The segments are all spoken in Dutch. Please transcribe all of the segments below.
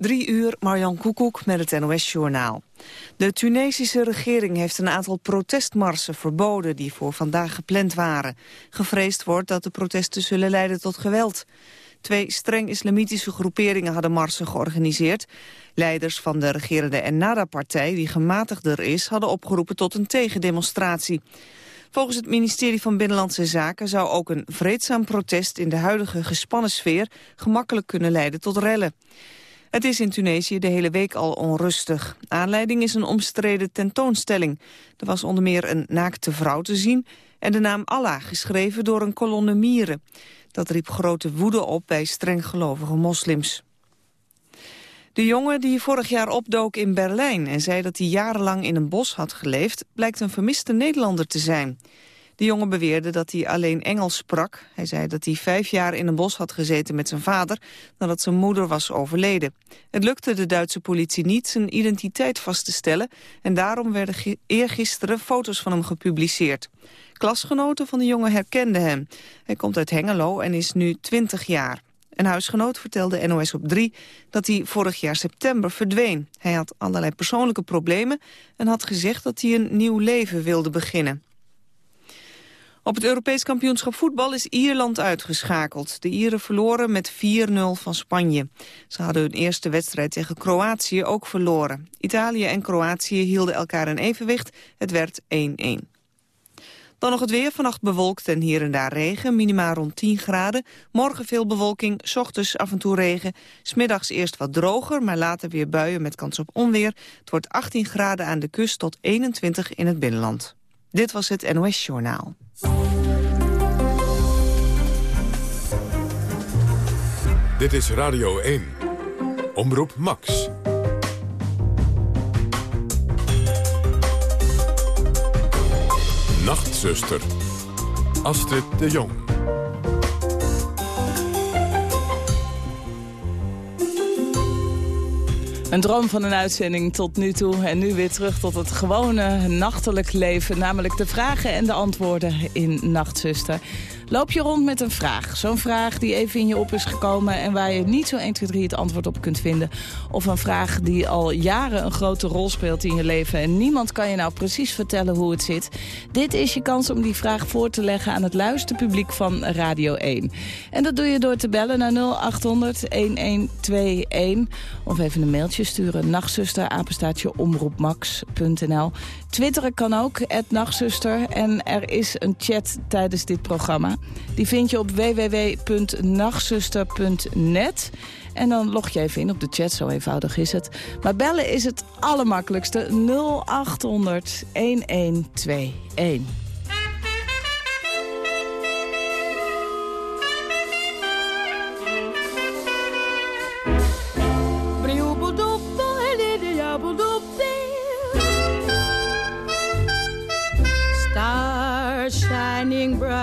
Drie uur, Marjan Koekoek met het NOS-journaal. De Tunesische regering heeft een aantal protestmarsen verboden... die voor vandaag gepland waren. Gevreesd wordt dat de protesten zullen leiden tot geweld. Twee streng islamitische groeperingen hadden marsen georganiseerd. Leiders van de regerende Ennahda-partij, die gematigder is... hadden opgeroepen tot een tegendemonstratie. Volgens het ministerie van Binnenlandse Zaken zou ook een vreedzaam protest in de huidige gespannen sfeer gemakkelijk kunnen leiden tot rellen. Het is in Tunesië de hele week al onrustig. Aanleiding is een omstreden tentoonstelling. Er was onder meer een naakte vrouw te zien en de naam Allah geschreven door een kolonne mieren. Dat riep grote woede op bij strenggelovige moslims. De jongen die vorig jaar opdook in Berlijn en zei dat hij jarenlang in een bos had geleefd, blijkt een vermiste Nederlander te zijn. De jongen beweerde dat hij alleen Engels sprak. Hij zei dat hij vijf jaar in een bos had gezeten met zijn vader... nadat zijn moeder was overleden. Het lukte de Duitse politie niet zijn identiteit vast te stellen... en daarom werden eergisteren foto's van hem gepubliceerd. Klasgenoten van de jongen herkenden hem. Hij komt uit Hengelo en is nu 20 jaar. Een huisgenoot vertelde NOS op 3 dat hij vorig jaar september verdween. Hij had allerlei persoonlijke problemen en had gezegd dat hij een nieuw leven wilde beginnen. Op het Europees kampioenschap voetbal is Ierland uitgeschakeld. De Ieren verloren met 4-0 van Spanje. Ze hadden hun eerste wedstrijd tegen Kroatië ook verloren. Italië en Kroatië hielden elkaar in evenwicht. Het werd 1-1. Dan nog het weer, vannacht bewolkt en hier en daar regen, minimaal rond 10 graden. Morgen veel bewolking, s ochtends af en toe regen. Smiddags eerst wat droger, maar later weer buien met kans op onweer. Het wordt 18 graden aan de kust tot 21 in het binnenland. Dit was het NOS Journaal. Dit is Radio 1. Omroep Max. Nachtzuster. Astrid de Jong. Een droom van een uitzending tot nu toe. En nu weer terug tot het gewone nachtelijk leven. Namelijk de vragen en de antwoorden in Nachtzuster. Loop je rond met een vraag. Zo'n vraag die even in je op is gekomen... en waar je niet zo 1, 2, 3 het antwoord op kunt vinden. Of een vraag die al jaren een grote rol speelt in je leven... en niemand kan je nou precies vertellen hoe het zit. Dit is je kans om die vraag voor te leggen aan het luisterpubliek van Radio 1. En dat doe je door te bellen naar 0800-1121... of even een mailtje sturen. Nachtzuster, apenstaatje, omroepmax.nl. Twitteren kan ook, nachtzuster. En er is een chat tijdens dit programma. Die vind je op www.nachtzuster.net. En dan log je even in op de chat, zo eenvoudig is het. Maar bellen is het allermakkelijkste 0800 1121.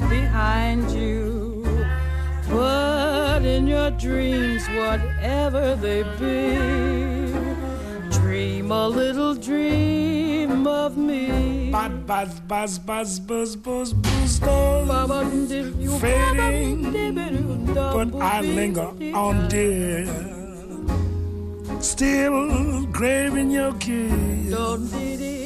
worries behind you. But in your dreams, whatever they be, dream a little dream of of me. Buzz, buzz, buzz, buzz, buzz, buzz, buzz, buzz. Fading, but I linger on, dear. Still craving your kiss.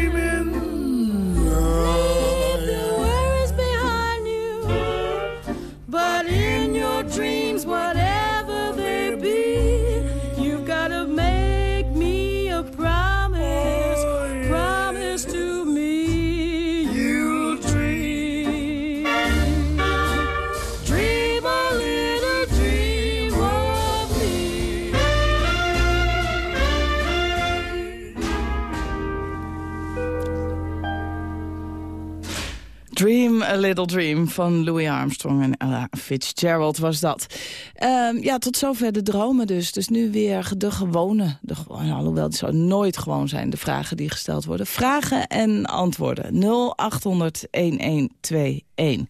A Little Dream van Louis Armstrong en Ella Fitzgerald was dat. Ehm, ja, tot zover de dromen dus. Dus nu weer de gewone, de, gewone, alhoewel het zou nooit gewoon zijn, de vragen die gesteld worden. Vragen en antwoorden. 0800 1121.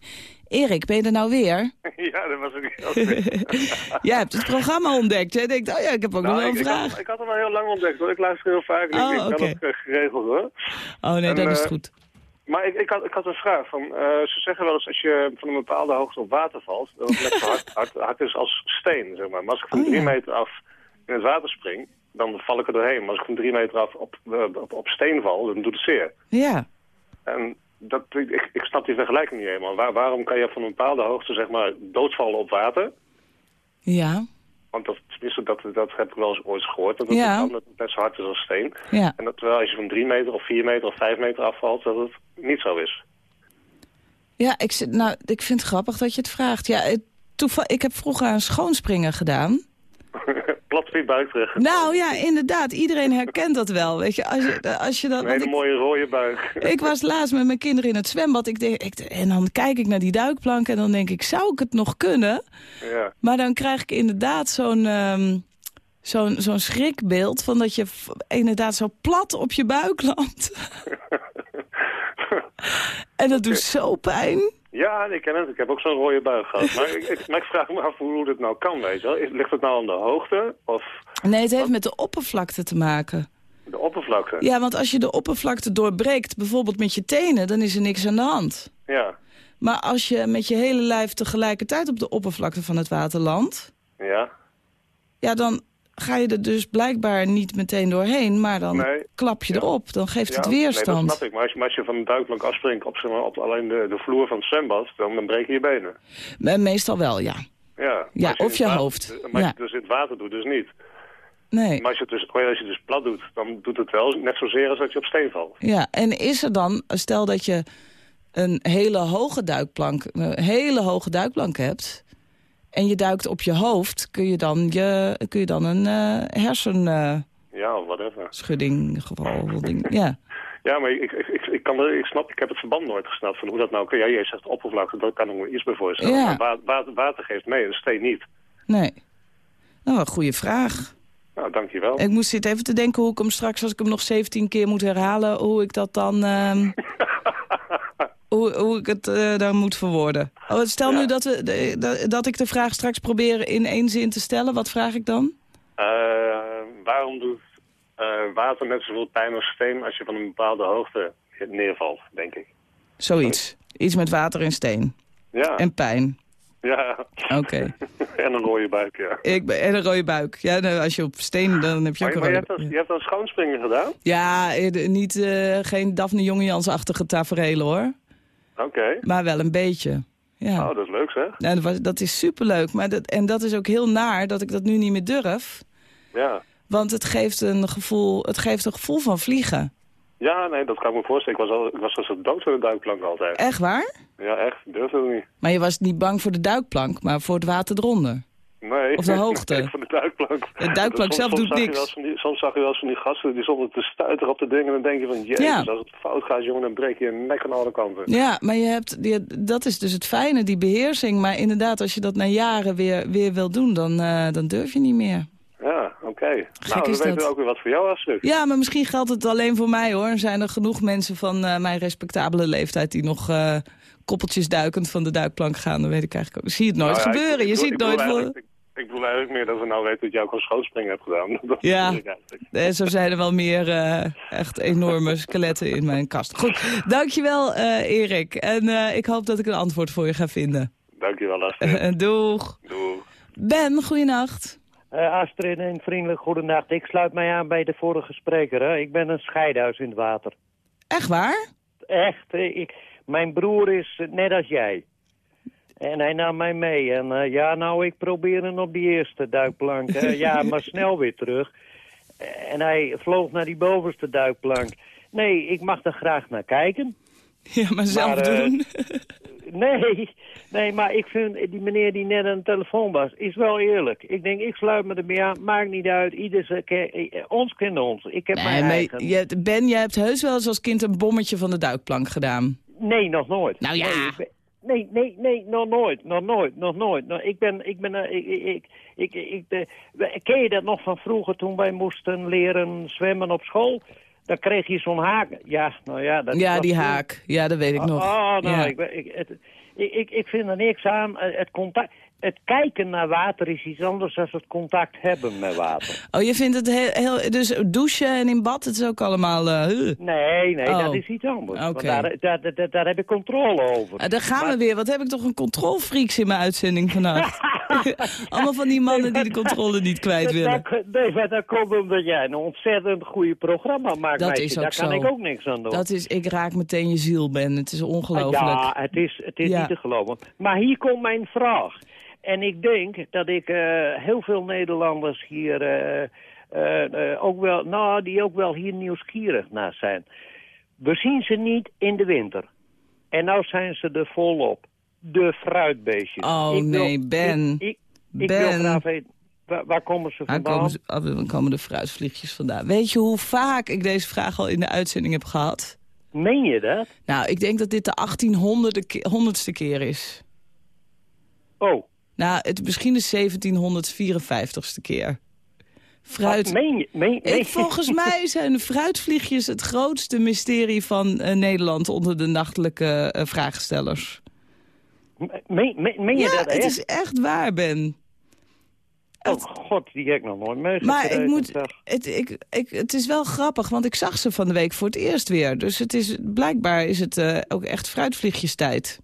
Erik, ben je er nou weer? Ja, dat was ik ook weer. Jij hebt het programma ontdekt. Jij denkt, oh ja, ik heb ook nog wel een ik, ik, vraag. had, ik had hem al heel lang ontdekt hoor. Ik luister heel vaak en Oh, ik, geregeld hoor. Oh nee, En, dat is eh, goed. Maar ik, ik, had, ik had een vraag. Van, eh, ze zeggen wel eens als je van een bepaalde hoogte op water valt, dat het net zo hard, hard, hard is als steen. Zeg maar. maar als ik van Oh, drie meter af in het water spring, dan val ik er doorheen. Maar als ik van drie meter af op, eh, op, op steen val, dan doet het zeer. Ja. En dat, ik, ik snap die vergelijking niet helemaal. Waar, waarom kan je van een bepaalde hoogte zeg maar, doodvallen op water? Ja. Want dat, tenminste, dat, dat heb ik wel eens ooit gehoord. Dat het Ja. dan dat het best hard is als steen. Ja. En dat terwijl als je van drie meter of vier meter of vijf meter afvalt, dat het niet zo is. Ja, ik, zit, nou, ik vind het grappig dat je het vraagt. Ja, het, toeval, ik heb vroeger aan schoonspringen gedaan. Plat op je buik terug. Nou ja, inderdaad. Iedereen herkent dat wel. Weet je, als je, als je dat, Een hele ik, mooie rode buik. ik was laatst met mijn kinderen in het zwembad. Ik denk, ik, en dan kijk ik naar die duikplank en dan denk ik, zou ik het nog kunnen? ja. Maar dan krijg ik inderdaad zo'n ehm, zo'n zo'n schrikbeeld... van dat je inderdaad zo plat op je buik landt. en dat doet zo pijn. Ja, ik ken het. Ik heb ook zo'n rode buik gehad. Maar ik, ik, maar ik vraag me af hoe dit nou kan, weet je wel. Ligt het nou aan de hoogte of Nee, het heeft met de oppervlakte te maken. de oppervlakte? Ja, want als je de oppervlakte doorbreekt, bijvoorbeeld met je tenen... dan is er niks aan de hand. Ja. Maar als je met je hele lijf tegelijkertijd op de oppervlakte van het water landt... Ja. ja, dan ga je er dus blijkbaar niet meteen doorheen... maar dan Nee. klap je Ja. erop. Dan geeft ja. het Nee, weerstand. dat snap ik. Maar als je, maar als je van de duikplank afspringt op, zeg maar, op alleen de, de vloer van het zwembad, dan, dan breek je je benen. Me- Meestal wel, ja. Ja, of je water- hoofd. Maar Ja. je het dus in het water doet, dus niet. Nee. Maar als je, het dus, als je het dus plat doet, dan doet het wel net zozeer als dat je op steen valt. Ja, en is er dan, stel dat je een hele hoge duikplank, een hele hoge duikplank hebt... en je duikt op je hoofd, kun je dan, je, kun je dan een eh hersenschudding, Ja, of whatever. geval, ding, ja. Ja, maar ik, ik, ik, ik, kan er, ik snap, ik heb het verband nooit gesnapt van hoe dat nou kan. Ja, jij zegt oppervlakte, dat kan ik me iets bij voorstellen. Ja. Maar water, water geeft mee, en steen niet. Nee. Nou, een goede vraag. Nou, dankjewel. Ik moest zitten even te denken hoe ik hem straks, als ik hem nog 17 keer moet herhalen, hoe ik dat dan... ehm, hoe, hoe ik het eh, dan moet verwoorden. Oh, stel Ja. nu dat, we, de- dat ik de vraag straks probeer in één zin te stellen. Wat vraag ik dan? Eh, waarom doet eh, water net zoveel pijn als steen als je van een bepaalde hoogte neervalt, denk ik. Zoiets. Iets met water en steen. Ja, En pijn. ja. Oké. en een rode buik, ja. Ik ben En een rode buik. Ja, nou, als je op steen, dan heb je ook Maar, een maar je, rode je hebt dan schoonspringen gedaan? Ja, niet, eh, geen Daphne Jongejansachtige tafereel hoor. Oké. Maar wel een beetje. Ja. Oh, dat is leuk zeg. Dat, was, dat is superleuk. Maar dat, en dat is ook heel naar dat ik dat nu niet meer durf. Ja. Want het geeft een gevoel, het geeft een gevoel van vliegen. Ja, nee, dat kan ik me voorstellen. Ik was, al, ik was als een dood voor de duikplank altijd. Echt waar? Ja, echt. Ik durfde het niet. Maar je was niet bang voor de duikplank, maar voor het water eronder. Nee. Of de hoogte. Nee, voor de duikplank. De duikplank Soms- zelf soms doet niks. van die- Soms zag je wel eens van die gasten die stonden te stuiteren op de dingen. En dan denk je van, jezus, Ja. als het fout gaat, jongen, dan breek je je nek aan alle kanten. Ja, maar je hebt, je- dat is dus het fijne, die beheersing. Maar inderdaad, als je dat na jaren weer, weer wil doen, dan, eh, dan durf je niet meer. Ja, oké. Nou, dan is weten we ook weer wat voor jou, Astrid. Ja, maar misschien geldt het alleen voor mij hoor. Er zijn er genoeg mensen van eh, mijn respectabele leeftijd... die nog eh, koppeltjes duikend van de duikplank gaan. Dan weet ik eigenlijk ook. Zie het nooit Nou ja, gebeuren. ik je ziet nooit... voor- Ik, bedoel eigenlijk meer dat we nou weten dat jij ook een schootspringen hebt gedaan. Dat Ja. Eh, zo zijn er wel meer eh, echt enorme skeletten in mijn kast. Goed, dankjewel eh Erik. En eh, ik hoop dat ik een antwoord voor je ga vinden. Dankjewel, Astrid. Doeg. Doeg. Ben, goeienacht. Eh, Astrid, een vriendelijk goedenacht. Ik sluit mij aan bij de vorige spreker. Hè. Ik ben een scheidhuis in het water. Echt waar? Echt, ik, mijn broer is net als jij. En hij nam mij mee. En eh, ja, nou, ik probeer hem op die eerste duikplank. ja, maar snel weer terug. En hij vloog naar die bovenste duikplank. Nee, ik mag er graag naar kijken. Ja, maar zelf Maar, eh, doen. Nee, nee, maar ik vind die meneer die net aan de telefoon was, is wel eerlijk. Ik denk, ik sluit me ermee aan, maakt niet uit. Ieder eh, ons kent ons. Ik heb Nee, mijn eigen. je, Ben, jij hebt heus wel eens als kind een bommetje van de duikplank gedaan. Nee, nog nooit. Nou ja. Nee, Nee, nee, nee, nog nooit, nog nooit, nog nooit. Nou, ik ben, ik ben, eh, ik, ik, ik, ik, ken je dat nog van vroeger toen wij moesten leren zwemmen op school? Dan kreeg je zo'n haak. Ja, nou ja. Dat Ja, die toen- haak. Ja, dat weet ik nog. Oh, nou, Ja. ik, ben- ik, het, ik, ik, ik vind er niks aan. Eh, Het, contact, het kijken naar water is iets anders dan het contact hebben met water. Oh, je vindt het heel, heel... Dus douchen en in bad, het is ook allemaal... eh. Nee, nee, Oh. dat is iets anders. Want daar, daar, daar, daar heb ik controle over. Ah, daar gaan Maar- we weer. Wat heb ik toch een controlfreaks in mijn uitzending vannacht. Allemaal van die mannen die de controle niet kwijt willen. Nee, maar dat komt omdat jij een ontzettend goede programma maakt, Dat meisje. is ook Daar kan zo. ik ook niks aan doen. Dat is, ik raak meteen je ziel, Ben. Het is ongelooflijk. Ja, het is, het is Ja. niet te geloven. Maar hier komt mijn vraag. En ik denk dat ik eh, heel veel Nederlanders hier eh, eh, ook wel, nou, die ook wel hier nieuwsgierig naar zijn. We zien ze niet in de winter. En nou zijn ze er volop. De fruitbeestjes. Oh, Ik wil- nee, Ben. Ik, ik, Ben. wil graag weten, waar, waar komen ze Waar vandaan? komen, ze- ah, waar komen de fruitvliegjes vandaan? Weet je hoe vaak ik deze vraag al in de uitzending heb gehad? Meen je dat? Nou, ik denk dat dit de 1800ste ke- honderdste keer is. Oh, Nou, het misschien de 1754ste keer. Fruit... meen je? Meen, meen Ik, volgens mij zijn fruitvliegjes het grootste mysterie van eh, Nederland onder de nachtelijke eh, vraagstellers. Meen, je Ja, dat het echt? is echt waar, Ben. Oh god, die heb ik nog nooit meegemaakt. Maar ik moet, het, ik, ik, het is wel grappig, want ik zag ze van de week voor het eerst weer. Dus het is, blijkbaar is het eh, ook echt fruitvliegjestijd.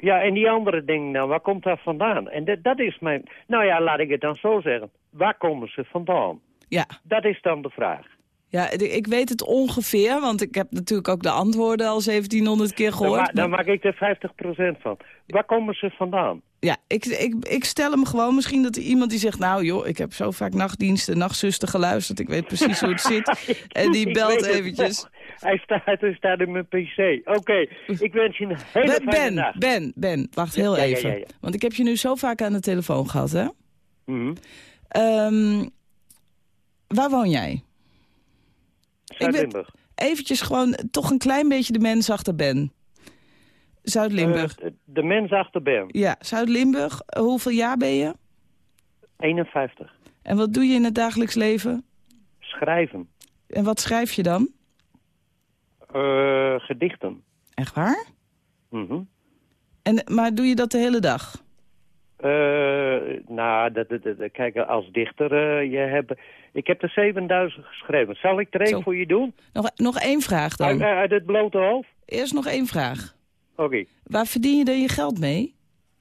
Ja, en die andere dingen dan, waar komt dat vandaan? En dat, dat is mijn... Nou ja, laat ik het dan zo zeggen. Waar komen ze vandaan? Ja, Dat is dan de vraag. ja ik weet het ongeveer, want ik heb natuurlijk ook de antwoorden al 1700 keer Dan, gehoord. ma- dan maar- maak ik er 50% van. Waar komen ze vandaan? Ja, ik, ik, ik stel hem gewoon. Misschien dat er iemand die zegt... nou joh, ik heb zo vaak nachtdiensten, nachtzuster geluisterd. Ik weet precies hoe het zit. En die belt eventjes. Hij staat, hij staat in mijn pc. Oké, ik wens je een hele Ben, fijne ben, nacht. Ben, Ben, wacht heel Ja, even. ja, ja. Want ik heb je nu zo vaak aan de telefoon gehad, hè? Mhm. Ehm, waar woon jij? Zuid-Limburg. Eventjes gewoon toch een klein beetje de mens achter Ben. Zuid-Limburg. Eh, de mens achter Ben. ja, Zuid-Limburg. Hoeveel jaar ben je? 51. En wat doe je in het dagelijks leven? Schrijven. En wat schrijf je dan? Eh, gedichten. Echt waar? Mhm. En, maar doe je dat de hele dag? Eh, nou, dat, dat, dat- kijk, als dichter, eh, je hebt, ik heb er 7000 geschreven. Zal ik er één voor je doen? Nog, nog één vraag dan. uit het blote hoofd? Eerst nog één vraag. Oké, Waar verdien je dan je geld mee?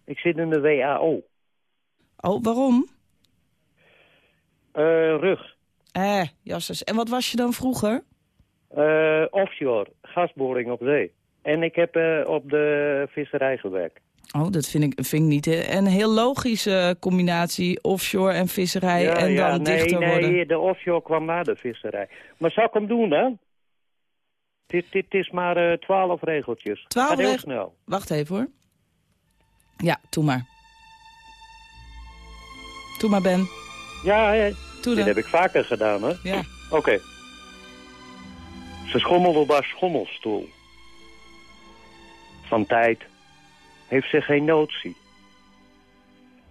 ik zit in de WAO. Oh, waarom? Rug. Eh, jasses. En wat was je dan vroeger? Eh, offshore, gasboring op zee. En ik heb eh, op de visserij gewerkt. Oh, dat vind ik, vind ik niet een heel logische combinatie. Offshore en visserij en ja, dan nee, dichter nee, worden. de offshore kwam na de visserij. Maar zal ik hem doen, hè? Dit, dit is maar eh, twaalf regeltjes. Twaalf Gaat heel snel. Wacht even hoor. Ja, doe maar. Doe maar, Ben. Ja, hè, Doe dit dan. heb ik vaker gedaan, hè? Ja. Oké. Ze schommelde op haar schommelstoel. Van tijd heeft ze geen notie.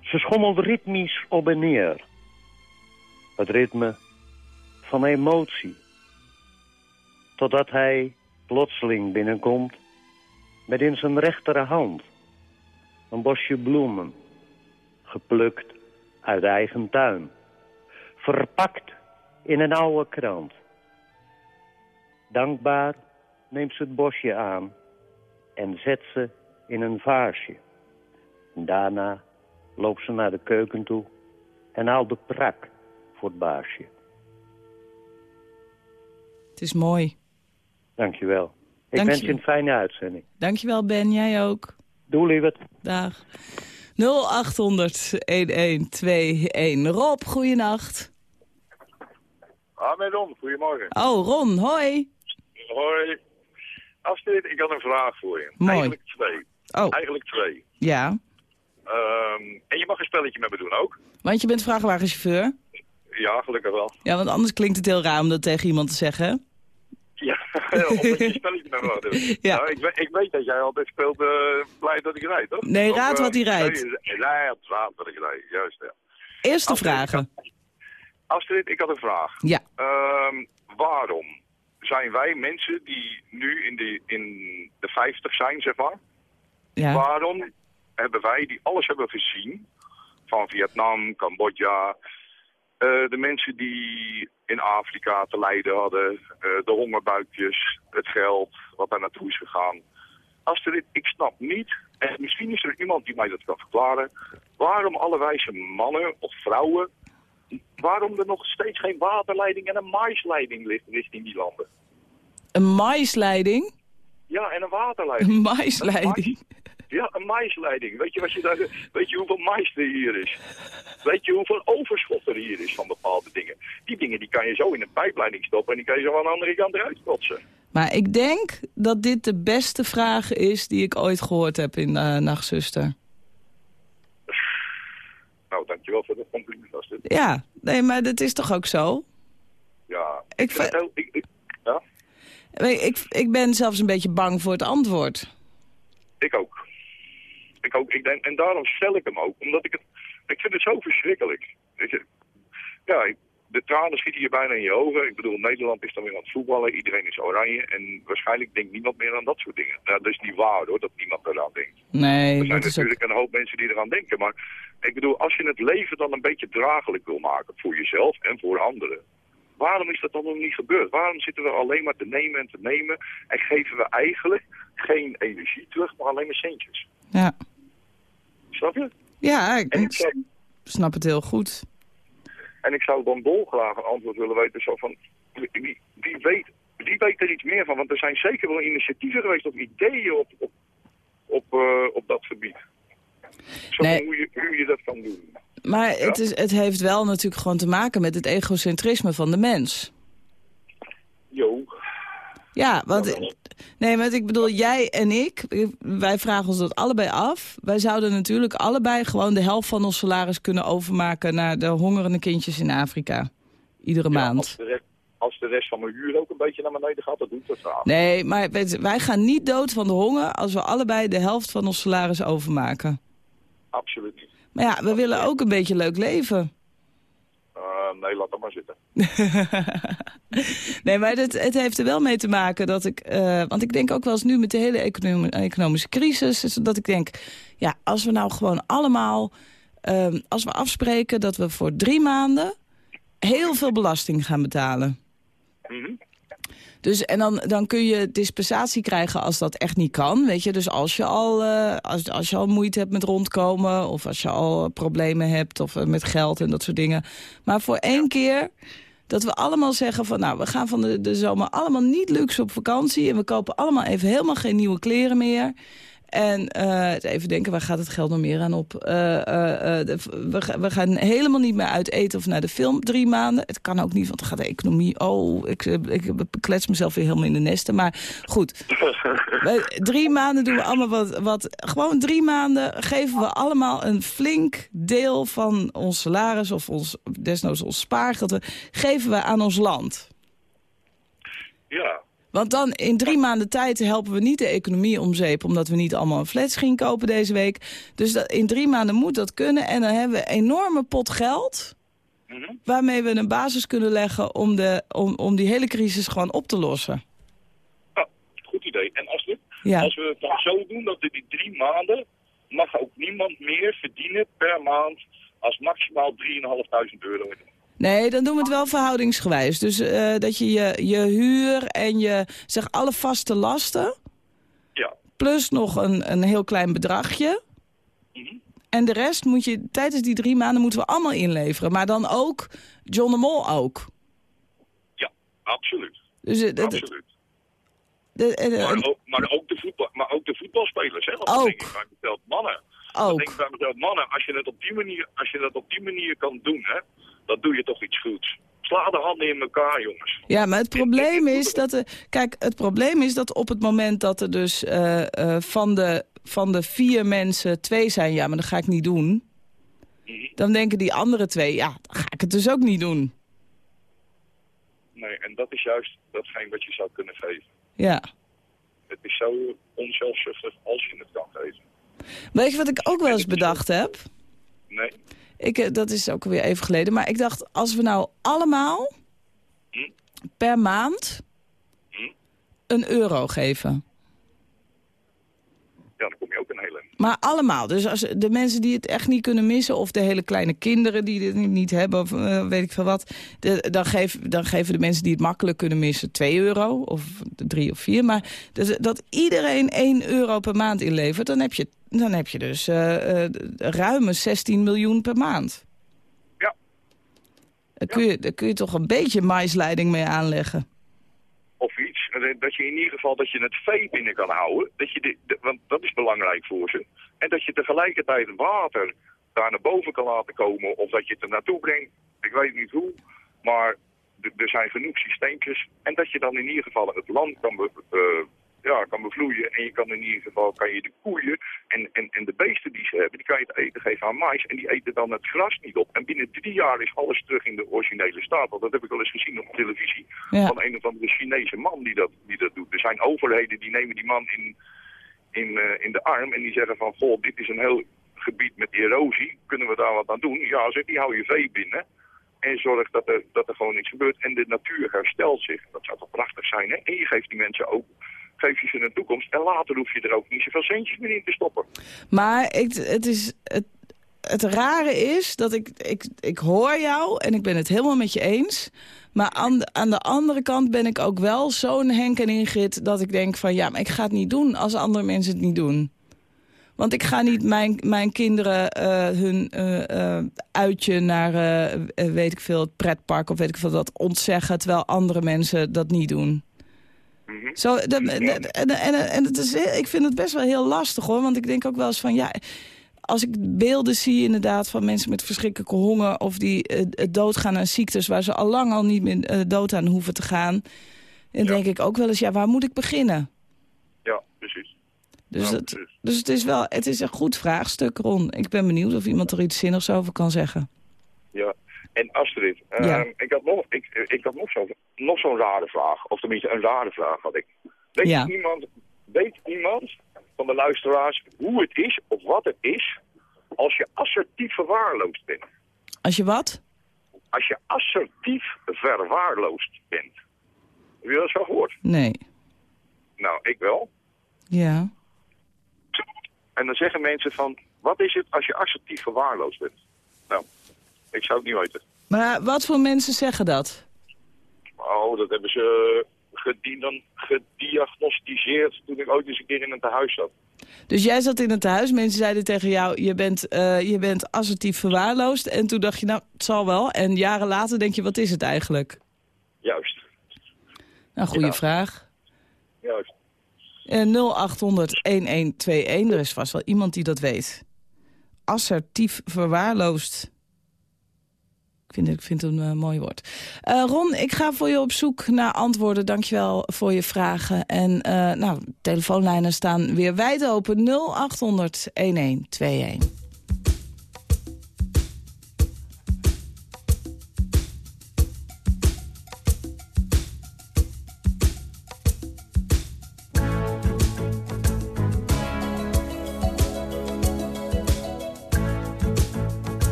Ze schommelt ritmisch op en neer. Het ritme van emotie. Totdat hij plotseling binnenkomt met in zijn rechterhand een bosje bloemen, geplukt uit eigen tuin, verpakt in een oude krant. Dankbaar neemt ze het bosje aan en zet ze in een vaasje. Daarna loopt ze naar de keuken toe en haalt de prak voor het baasje. Het is mooi. Dankjewel. Ik Dank wens je. een fijne uitzending. Dankjewel Ben, jij ook. Doe lieverd. Dag. 0800-1121. Rob, goeienacht. Ah, met Ron, goedemorgen. Oh, Ron, hoi. Hoi. Astrid, ik had een vraag voor je. Mooi. Eigenlijk twee. Oh, Eigenlijk twee. ja. Ehm, en je mag een spelletje met me doen ook. Want je bent vrachtwagenchauffeur? Ja, gelukkig wel. Ja, want anders klinkt het heel raar om dat tegen iemand te zeggen. Ja, omdat je een spelletje met me mag doen. Ja. Nou, ik, weet, ik weet dat jij altijd speelt uh, blij dat ik rijd, toch? Nee, raad eh, wat hij rijdt. Nee, raad, raad wat ik rijd, juist ja. Eerste Astrid, vragen. Astrid, ik had een vraag. Ja. Ehm, waarom zijn wij mensen die nu in de, in de 50 zijn, zeg maar... Ja. Waarom hebben wij die alles hebben gezien, van Vietnam, Cambodja, eh, de mensen die in Afrika te lijden hadden, eh, de hongerbuikjes, het geld, wat daar naartoe is gegaan. Astrid, ik snap niet, en misschien is er iemand die mij dat kan verklaren, waarom alle wijze mannen of vrouwen, waarom er nog steeds geen waterleiding en een maisleiding ligt richting die landen. Een maisleiding? Ja, en een waterleiding. Een maisleiding? Ja, een maisleiding. Weet je, wat je daar, weet je hoeveel mais er hier is? Weet je hoeveel overschot er hier is van bepaalde dingen? Die dingen die kan je zo in een pijpleiding stoppen en die kan je zo aan de andere kant eruit kotsen. Maar ik denk dat dit de beste vraag is die ik ooit gehoord heb in uh, Nachtzuster. Dankjewel voor compliment. Dit. Ja, nee, maar dat is toch ook zo? Ja. Ik, heel, ik, ik, ja? ik, ik ben zelfs een beetje bang voor het antwoord. Ik ook. Ik ook. Ik denk, en daarom stel ik hem ook. Omdat ik het... Ik vind het zo verschrikkelijk. Weet je, ja, ik, de tranen schieten je bijna in je ogen. Ik bedoel, Nederland is dan weer aan het voetballen. Iedereen is oranje. En waarschijnlijk denkt niemand meer aan dat soort dingen. Nou, dat is niet waar hoor, dat niemand eraan denkt. Nee, er zijn dat is natuurlijk ook... een hoop mensen die eraan denken. Maar ik bedoel, als je het leven dan een beetje draaglijk wil maken. Voor jezelf en voor anderen. Waarom is dat dan nog niet gebeurd? Waarom zitten we alleen maar te nemen en te nemen en geven we eigenlijk geen energie terug, maar alleen maar centjes? Ja. Snap je? Ja, ik, snap het heel goed. En ik zou dan dolgraag een antwoord willen weten. Zo van, wie, wie, weet, wie weet er iets meer van? Want er zijn zeker wel initiatieven geweest of ideeën op, op, op, uh, op dat gebied. Zo Nee. hoe, je, hoe je dat kan doen. Maar het, is, het heeft wel natuurlijk gewoon te maken met het egocentrisme van de mens. Jo. Ja, want... Nee, want ik bedoel, jij en ik, wij vragen ons dat allebei af. Wij zouden natuurlijk allebei gewoon de helft van ons salaris kunnen overmaken... naar de hongerende kindjes in Afrika. Iedere Ja, maand. als, de rest, als de rest van mijn huur ook een beetje naar beneden gaat, dat doet dat graag. Nee, maar weet wij gaan niet dood van de honger... als we allebei de helft van ons salaris overmaken. Absoluut niet. Maar ja, we willen ook een beetje leuk leven. Nee, laat dat maar zitten. nee, maar het, het heeft er wel mee te maken dat ik... Uh, want ik denk ook wel eens nu met de hele econom economische crisis... Is dat ik denk, ja, als we nou gewoon allemaal... Uh, als we afspreken dat we voor drie maanden... heel veel belasting gaan betalen. Mm -hmm. Dus, en dan, dan kun je dispensatie krijgen als dat echt niet kan. Weet je? Dus als je, al, uh, als, als je al moeite hebt met rondkomen... of als je al problemen hebt of uh, met geld en dat soort dingen. Maar voor één keer dat we allemaal zeggen van... nou, we gaan van de, de zomer allemaal niet luxe op vakantie... en we kopen allemaal even helemaal geen nieuwe kleren meer... En eh, even denken, waar gaat het geld nog meer aan op? Eh, eh, de- we, we gaan helemaal niet meer uit eten of naar de film drie maanden. Het kan ook niet, want dan gaat de economie... Oh, ik, ik klets mezelf weer helemaal in de nesten. Maar goed, drie maanden doen we allemaal wat, wat... Gewoon drie maanden geven we allemaal een flink deel van ons salaris... of ons, desnoods ons spaargeld, geven we aan ons land. Ja, Want dan in drie maanden tijd helpen we niet de economie om zeep... omdat we niet allemaal een flat gingen kopen deze week. Dus dat, in drie maanden moet dat kunnen. En dan hebben we een enorme pot geld... Mhm. waarmee we een basis kunnen leggen om, de, om, om die hele crisis gewoon op te lossen. Goed idee. En als, we, Ja. als we het dan zo doen dat we die drie maanden... mag ook niemand meer verdienen per maand als maximaal 3.500 euro. Nee, dan doen we het wel verhoudingsgewijs. Dus eh, dat je, je je huur en je zeg alle vaste lasten... Ja. plus nog een, een heel klein bedragje... Mhm. En de rest moet je tijdens die drie maanden moeten we allemaal inleveren. Maar dan ook John de Mol ook. Ja, absoluut. Dus het- absoluut. de- eh, Maar eh, ook, maar, ook de voetbal, maar ook de voetbalspelers. Hè? Ook. denk ik mezelf, mannen. Dan denk ik ook. bij mezelf, mannen, als je het op die manier, als je dat op die manier kan doen, hè, dan doe je toch iets goeds. Sla de handen in elkaar, jongens. Ja, maar het probleem is dat... Er, kijk, het probleem is dat op het moment dat er dus eh, eh, van, de, van de vier mensen twee zijn... ja, maar dat ga ik niet doen. Mhm. Dan denken die andere twee, ja, dan ga ik het dus ook niet doen. Nee, en dat is juist datgene wat je zou kunnen geven. Ja. Het is zo onzelfzuchtig als je het kan geven. Weet je wat ik ook wel eens bedacht heb? Nee, Ik, eh, dat is ook weer even geleden. Maar ik dacht, als we nou allemaal Hm? per maand Hm? een euro geven. ja, dan kom je ook een hele... Maar allemaal. Dus als de mensen die het echt niet kunnen missen... of de hele kleine kinderen die het niet- hebben... of eh, weet ik veel wat... De, dan, geef, dan geven de mensen die het makkelijk kunnen missen 2 euro... of 3 of 4. Maar dus, dat iedereen 1 euro per maand inlevert... dan heb je, dan heb je dus ruime 16 miljoen per maand. Ja. Daar kun, je, daar kun je toch een beetje maisleiding mee aanleggen. Dat je in ieder geval dat je het vee binnen kan houden. Dat je de, want dat is belangrijk voor ze. En dat je tegelijkertijd water daar naar boven kan laten komen. Of dat je het er naartoe brengt. Ik weet niet hoe. Maar er zijn genoeg systeempjes. En dat je dan in ieder geval het land kan, be, eh, ja, kan bevloeien. En je kan in ieder geval kan je de koeien en, en, en de beesten die ze hebben, die kan je het eten geven aan mais. En die eten dan het gras niet op. En binnen drie jaar is alles terug in de originele staat. Want dat heb ik wel eens gezien op televisie. Ja. Van een of andere Chinese man die dat, die dat doet. Er zijn overheden die nemen die man in, in, eh, in de arm. En die zeggen van, goh, dit is een heel gebied met erosie. Kunnen we daar wat aan doen? Ja, zegt die hou je vee binnen. En zorg dat er, dat er gewoon niks gebeurt. En de natuur herstelt zich. Dat zou toch prachtig zijn, hè? En je geeft die mensen ook geef je ze een toekomst. En later hoef je er ook niet zoveel centjes meer in te stoppen. Maar ik, het, is, het, het rare is dat ik, ik, ik hoor jou en ik ben het helemaal met je eens. Maar aan de, aan de andere kant ben ik ook wel zo'n Henk en Ingrid... dat ik denk van ja, maar ik ga het niet doen als andere mensen het niet doen. Want ik ga niet mijn, mijn kinderen eh, hun eh, eh, uitje naar, weet ik veel, het pretpark... of weet ik veel, dat ontzeggen, terwijl andere mensen dat niet doen. Mhm. Zo, dat, en, en, en, en het is, ik vind het best wel heel lastig hoor. Want ik denk ook wel eens van ja. Als ik beelden zie inderdaad van mensen met verschrikkelijke honger... of die eh, doodgaan aan ziektes waar ze al lang al niet meer eh, dood aan hoeven te gaan... dan denk ik ook wel eens, ja, waar moet ik beginnen? Ja, precies. Dus, Ja, precies. dus het is wel het is een goed vraagstuk, Ron. Ik ben benieuwd of iemand er iets zinnigs over kan zeggen. Ja. En Astrid, ehm, Ja. ik had nog, ik, ik had nog zo'n nog zo'n rare vraag. Of tenminste, een rare vraag had ik. Weet, Ja. iemand, weet iemand van de luisteraars hoe het is of wat het is als je assertief verwaarloosd bent? Als je wat? Als je assertief verwaarloosd bent. Heb je dat zo gehoord? Nee. Nou, ik wel. Ja. En dan zeggen mensen van, wat is het als je assertief verwaarloosd bent? Nou, ik zou het niet weten. Maar wat voor mensen zeggen dat? Oh, dat hebben ze gediagnosticeerd toen ik ooit eens een keer in het tehuis zat. Dus jij zat in het tehuis, mensen zeiden tegen jou, je bent, eh, je bent assertief verwaarloosd. En toen dacht je, nou, het zal wel. En jaren later denk je, wat is het eigenlijk? Juist. Nou, goede vraag. Juist. Eh, en 0800-1121, er is vast wel iemand die dat weet. Assertief verwaarloosd ik vind het een eh, mooi woord. Eh, Ron, ik ga voor je op zoek naar antwoorden. Dankjewel voor je vragen. En uh, nou, telefoonlijnen staan weer wijd open. 0800 1121.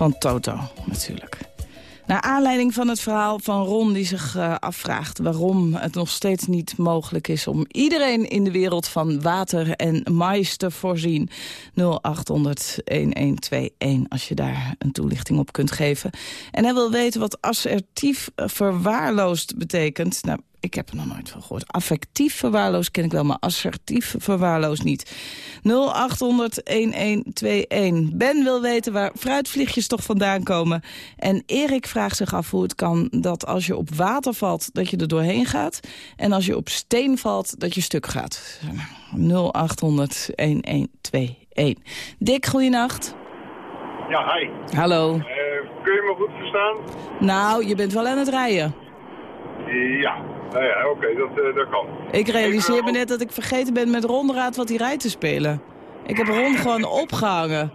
Van Toto, natuurlijk. Naar aanleiding van het verhaal van Ron die zich eh, afvraagt... waarom het nog steeds niet mogelijk is om iedereen in de wereld van water en mais te voorzien. 0800-1121 als je daar een toelichting op kunt geven. En hij wil weten wat assertief verwaarloosd betekent. Nou, ik heb er nog nooit van gehoord. Affectief verwaarloosd ken ik wel, maar assertief verwaarloosd niet. 0800-1121. Ben wil weten waar fruitvliegjes toch vandaan komen. En Erik vraagt zich af hoe het kan dat als je op water valt... dat je er doorheen gaat. En als je op steen valt, dat je stuk gaat. 0800-1121. Dick, goeienacht. Ja, hi. Hallo. Eh, kun je me goed verstaan? Nou, je bent wel aan het rijden. Ja, nou ja, oké, dat, eh, dat kan. Ik realiseer me net dat ik vergeten ben met Ron Raad wat hij rijdt te spelen. Ik heb Ron gewoon opgehangen.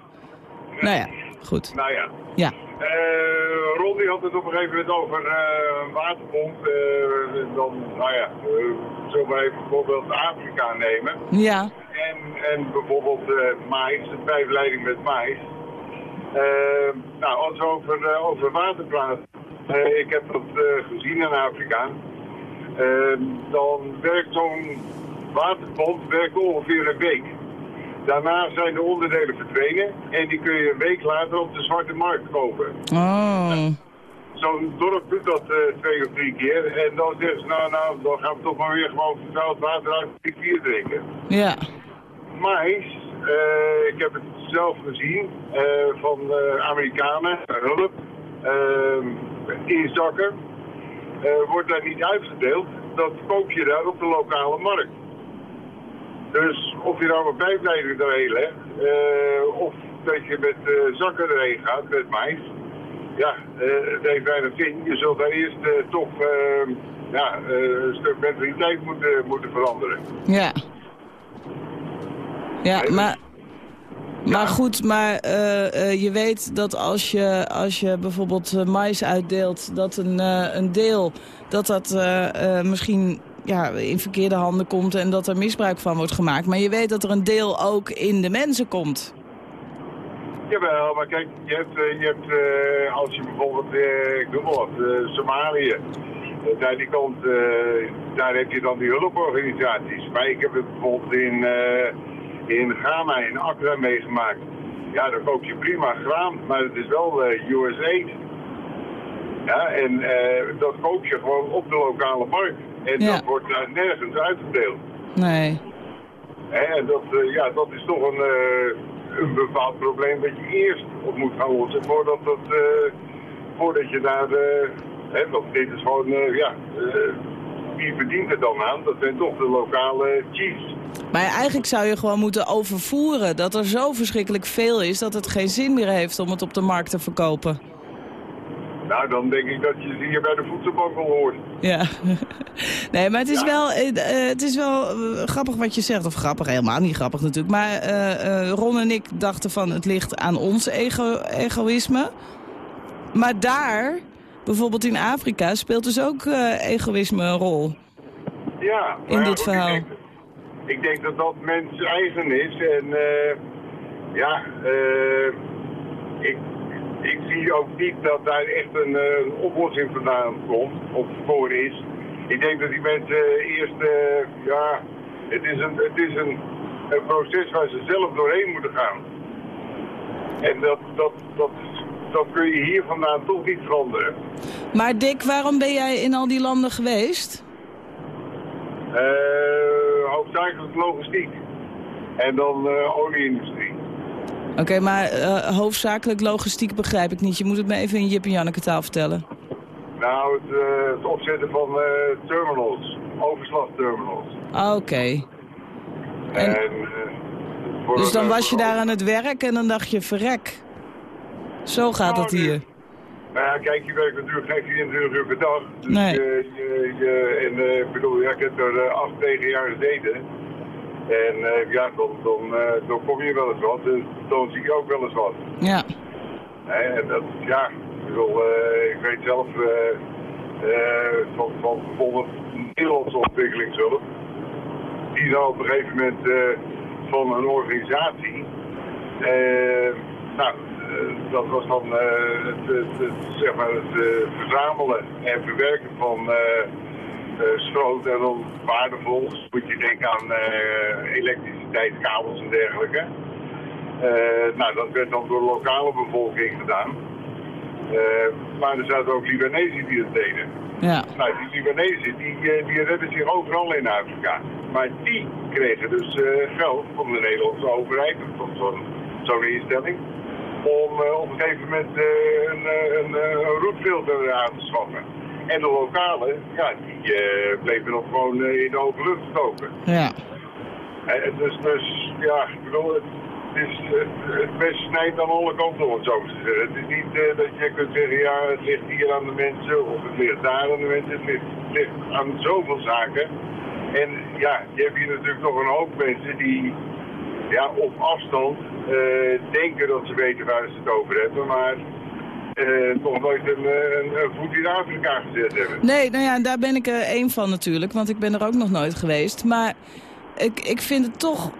Nou ja, goed. Nou ja. Ja. Eh, Ron die had het op een gegeven moment over eh, een waterpomp. eh, dan, nou ja, eh, zullen we even bijvoorbeeld Afrika nemen. Ja. En, en bijvoorbeeld eh mais, de pijpleiding met mais. Eh, nou, als we over, eh, over water praten. eh, ik heb dat eh, gezien in Afrika. Eh, dan werkt zo'n waterpomp werkt ongeveer een week. Daarna zijn de onderdelen verdwenen en die kun je een week later op de zwarte markt kopen. Oh. Zo'n dorp doet dat eh, twee of drie keer en dan zeggen ze, nou, nou, dan gaan we toch maar weer gewoon vervuild water uit de rivier drinken. Ja. Mais, eh, ik heb het zelf gezien eh, van Amerikanen, hulp, eh, in zakken. Eh, wordt daar niet uitgedeeld, dat koop je daar op de lokale markt. Dus of je nou een pijpleiding doorheen legt, eh, of dat je met eh, zakken erheen gaat, met mais. Ja, eh, het heeft weinig zin. Je zult daar eerst eh, toch eh, ja, eh, een stuk mentaliteit moeten, moeten veranderen. Ja. Ja, maar... Maar goed, maar eh, eh, je weet dat als je, als je bijvoorbeeld eh, mais uitdeelt... dat een, een deel dat dat misschien ja, in verkeerde handen komt... en dat er misbruik van wordt gemaakt. Maar je weet dat er een deel ook in de mensen komt. Jawel, maar kijk, je hebt, je hebt als je bijvoorbeeld, eh, ik noem maar wat, Somalië, daar die kant, eh, daar heb je dan die hulporganisaties. Maar ik heb het bijvoorbeeld in, in Ghana, in Accra meegemaakt. Ja, dan koop je prima graan, maar het is wel USAID. Ja, en eh, dat koop je gewoon op de lokale markt. En Ja. dat wordt daar nergens uitgedeeld. Nee. En dat, eh, ja, dat is toch een, een bepaald probleem dat je eerst op moet gaan lossen voordat, dat, voordat je daar... hè, want dit is gewoon, ja, wie verdient er dan aan? Dat zijn toch de lokale chiefs. Maar eigenlijk zou je gewoon moeten overvoeren. Dat er zo verschrikkelijk veel is dat het geen zin meer heeft om het op de markt te verkopen. Nou, dan denk ik dat je ze hier bij de voedselbank al hoort. Ja. Nee, maar het is wel, eh, eh, het is wel eh, grappig wat je zegt. Of grappig, helemaal niet grappig natuurlijk. Maar Ron en ik dachten van het ligt aan ons ego egoïsme. Maar daar, bijvoorbeeld in Afrika, speelt dus ook eh, egoïsme een rol. Ja. In dit verhaal. Ik denk, ik denk dat dat mens eigen is. En eh, ja, eh, ik, ik zie ook niet dat daar echt een, een oplossing vandaan komt, of voor is. Ik denk dat die mensen eerst, ja, het is, een, het is een, een proces waar ze zelf doorheen moeten gaan. En dat, dat, dat, dat kun je hier vandaan toch niet veranderen. Maar Dick, waarom ben jij in al die landen geweest? Eh, hoofdzakelijk logistiek. En dan eh olieindustrie. Oké, maar eh, hoofdzakelijk logistiek begrijp ik niet. Je moet het me even in Jip en Janneke taal vertellen. Nou, het, het opzetten van terminals, overslagterminals. Ah, Oké. En, Dus dan was je daar aan het werk en dan dacht je, verrek. Zo gaat het hier. Nou ja, kijk, je werkt natuurlijk geen 24 uur per dag. Dus Nee. je, je, je- en eh, ik bedoel, ja, ik heb er eh, acht, negen jaar gezeten. En eh, ja, dan, dan, eh, dan kom je wel eens wat. Dus dan zie je ook wel eens wat. Ja. En dat, ja, ik bedoel, eh, ik weet zelf eh, eh, van, van bijvoorbeeld Nederlandse ontwikkelingshulp. Die dan op een gegeven moment eh, van een organisatie, eh, nou, eh, dat was dan eh, het, het- het, zeg maar het eh, verzamelen en verwerken van eh, eh, schroot en dan waardevol. Dus moet je denken aan eh, elektriciteitskabels en dergelijke. Eh, nou, dat werd dan door de lokale bevolking gedaan. Eh, maar er zaten ook Libanezen die dat deden. Ja. Nou, die Libanezen, die, eh, die redden zich overal in Afrika. Maar die kregen dus eh, geld van de Nederlandse overheid, of van zo'n zo'n instelling, om eh, op een gegeven moment eh, een, eh, een, een roetfilter aan te schaffen. En de lokale, ja, die bleven nog gewoon in de open lucht stoken. Ja. Dus, dus, ja, ik bedoel, het, is, het, het best snijdt aan alle kanten, om het zo te zeggen. Het is niet dat je kunt zeggen, ja, het ligt hier aan de mensen, of het ligt daar aan de mensen. Het ligt, het ligt aan zoveel zaken. En ja, je hebt hier natuurlijk nog een hoop mensen die ja, op afstand eh, denken dat ze weten waar ze het over hebben, maar eh, nog nooit een, eh, een, een voet in Afrika gezet hebben. Nee, nou ja, daar ben ik er één van natuurlijk, want ik ben er ook nog nooit geweest. Maar ik, ik vind het toch...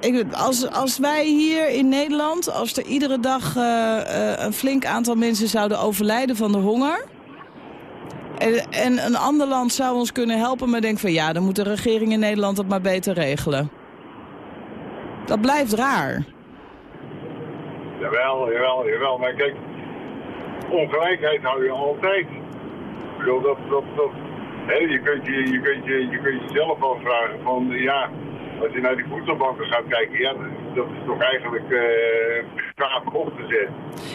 Ik, als, als wij hier in Nederland, als er iedere dag eh, eh, een flink aantal mensen zouden overlijden van de honger... En, en een ander land zou ons kunnen helpen, maar denk van ja, dan moet de regering in Nederland het maar beter regelen. Dat blijft raar. Jawel, jawel, jawel. Maar kijk, ongelijkheid hou je altijd. Ik bedoel, dat, dat, dat, je, kunt je, je, kunt je, je kunt jezelf afvragen van, ja, als je naar die voedselbanken gaat kijken, ja, dat is toch eigenlijk eh gaaf opgezet.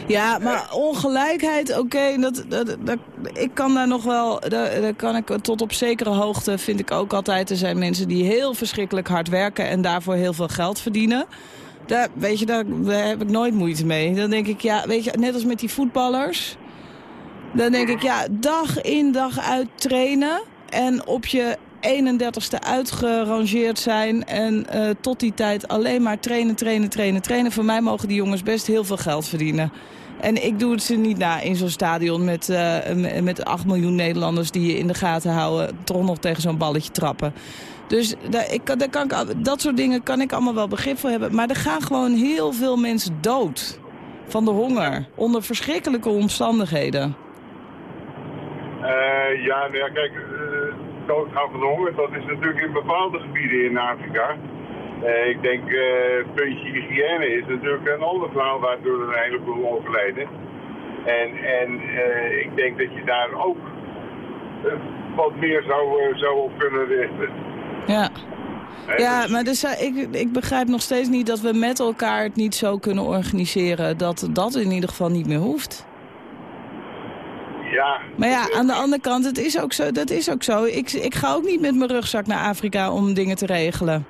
Ja, maar ongelijkheid, oké, dat, dat, dat, ik kan daar nog wel, daar, daar kan ik tot op zekere hoogte, vind ik ook altijd, er zijn mensen die heel verschrikkelijk hard werken en daarvoor heel veel geld verdienen. Daar, weet je, daar, daar heb ik nooit moeite mee. Dan denk ik, ja, weet je, net als met die voetballers. Dan denk ik, ja, dag in dag uit trainen en op je 31ste uitgerangeerd zijn en eh, tot die tijd alleen maar trainen, trainen, trainen, trainen. Voor mij mogen die jongens best heel veel geld verdienen. En ik doe het ze niet na in zo'n stadion met, eh, met 8 miljoen Nederlanders die je in de gaten houden. Toch nog tegen zo'n balletje trappen. Dus daar, ik, kan- ik, dat soort dingen kan ik allemaal wel begrip voor hebben. Maar er gaan gewoon heel veel mensen dood van de honger. Onder verschrikkelijke omstandigheden. Eh, ja, nou ja, kijk, doodgaan van de honger, dat is natuurlijk in bepaalde gebieden in Afrika. Eh, ik denk, puntje hygiëne is natuurlijk een ander verhaal waardoor er een heleboel overlijden. En, en eh, ik denk dat je daar ook wat meer zou, zou op kunnen richten. Ja. Ja, dus- maar dus, ik, ik begrijp nog steeds niet dat we met elkaar het niet zo kunnen organiseren. Dat dat in ieder geval niet meer hoeft. Ja, Maar ja, aan de andere kant, het is ook zo, dat is ook zo. Ik, ik ga ook niet met mijn rugzak naar Afrika om dingen te regelen.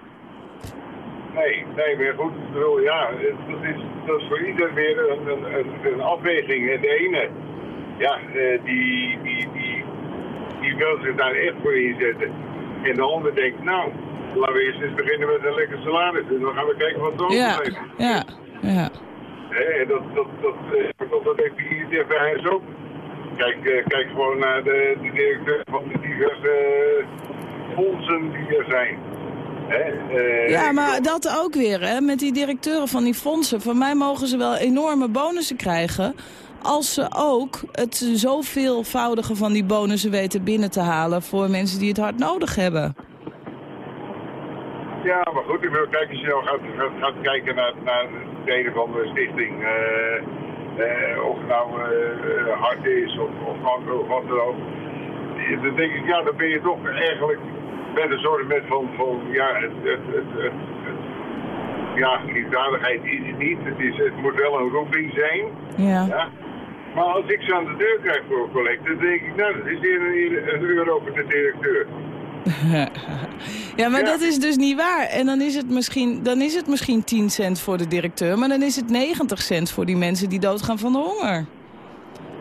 Nee, nee, maar goed, bedoel, ja, dat is, dat is voor ieder weer een, een, afweging. En de ene, ja, eh, die, die, die, die wil zich daar echt voor inzetten. En de ander denkt, nou, laten we eerst eens beginnen met een lekker salaris. En dan gaan we kijken wat er Ja, ja, ja. Hè, En dat, dat, dat, eh, dat, dat heeft hier bij huis ook. Kijk, eh, kijk gewoon naar de, de directeur van de diverse eh, fondsen die er zijn. Hè, eh, Ja, maar dat ook weer, hè, met die directeuren van die fondsen. Voor mij mogen ze wel enorme bonussen krijgen... als ze ook het zoveelvoudige van die bonussen weten binnen te halen... voor mensen die het hard nodig hebben. Ja, maar goed, ik wil kijken als je nou gaat, gaat, gaat kijken naar, naar de een of andere stichting. eh, eh, of het nou eh, hart is of, of of wat dan ook. Dan denk ik, ja, dan ben je toch eigenlijk met een soort met van, van ja, het, het, het, ja, liefdadigheid is het niet. Het, is, het moet wel een roeping zijn. Ja. Ja. Maar als ik ze aan de deur krijg voor een collecte, dan denk ik, nou, dat is weer een, een euro voor de directeur. Ja, maar Ja. dat is dus niet waar. En dan is, het misschien, dan is het misschien 10 cent voor de directeur... maar dan is het 90 cent voor die mensen die doodgaan van de honger.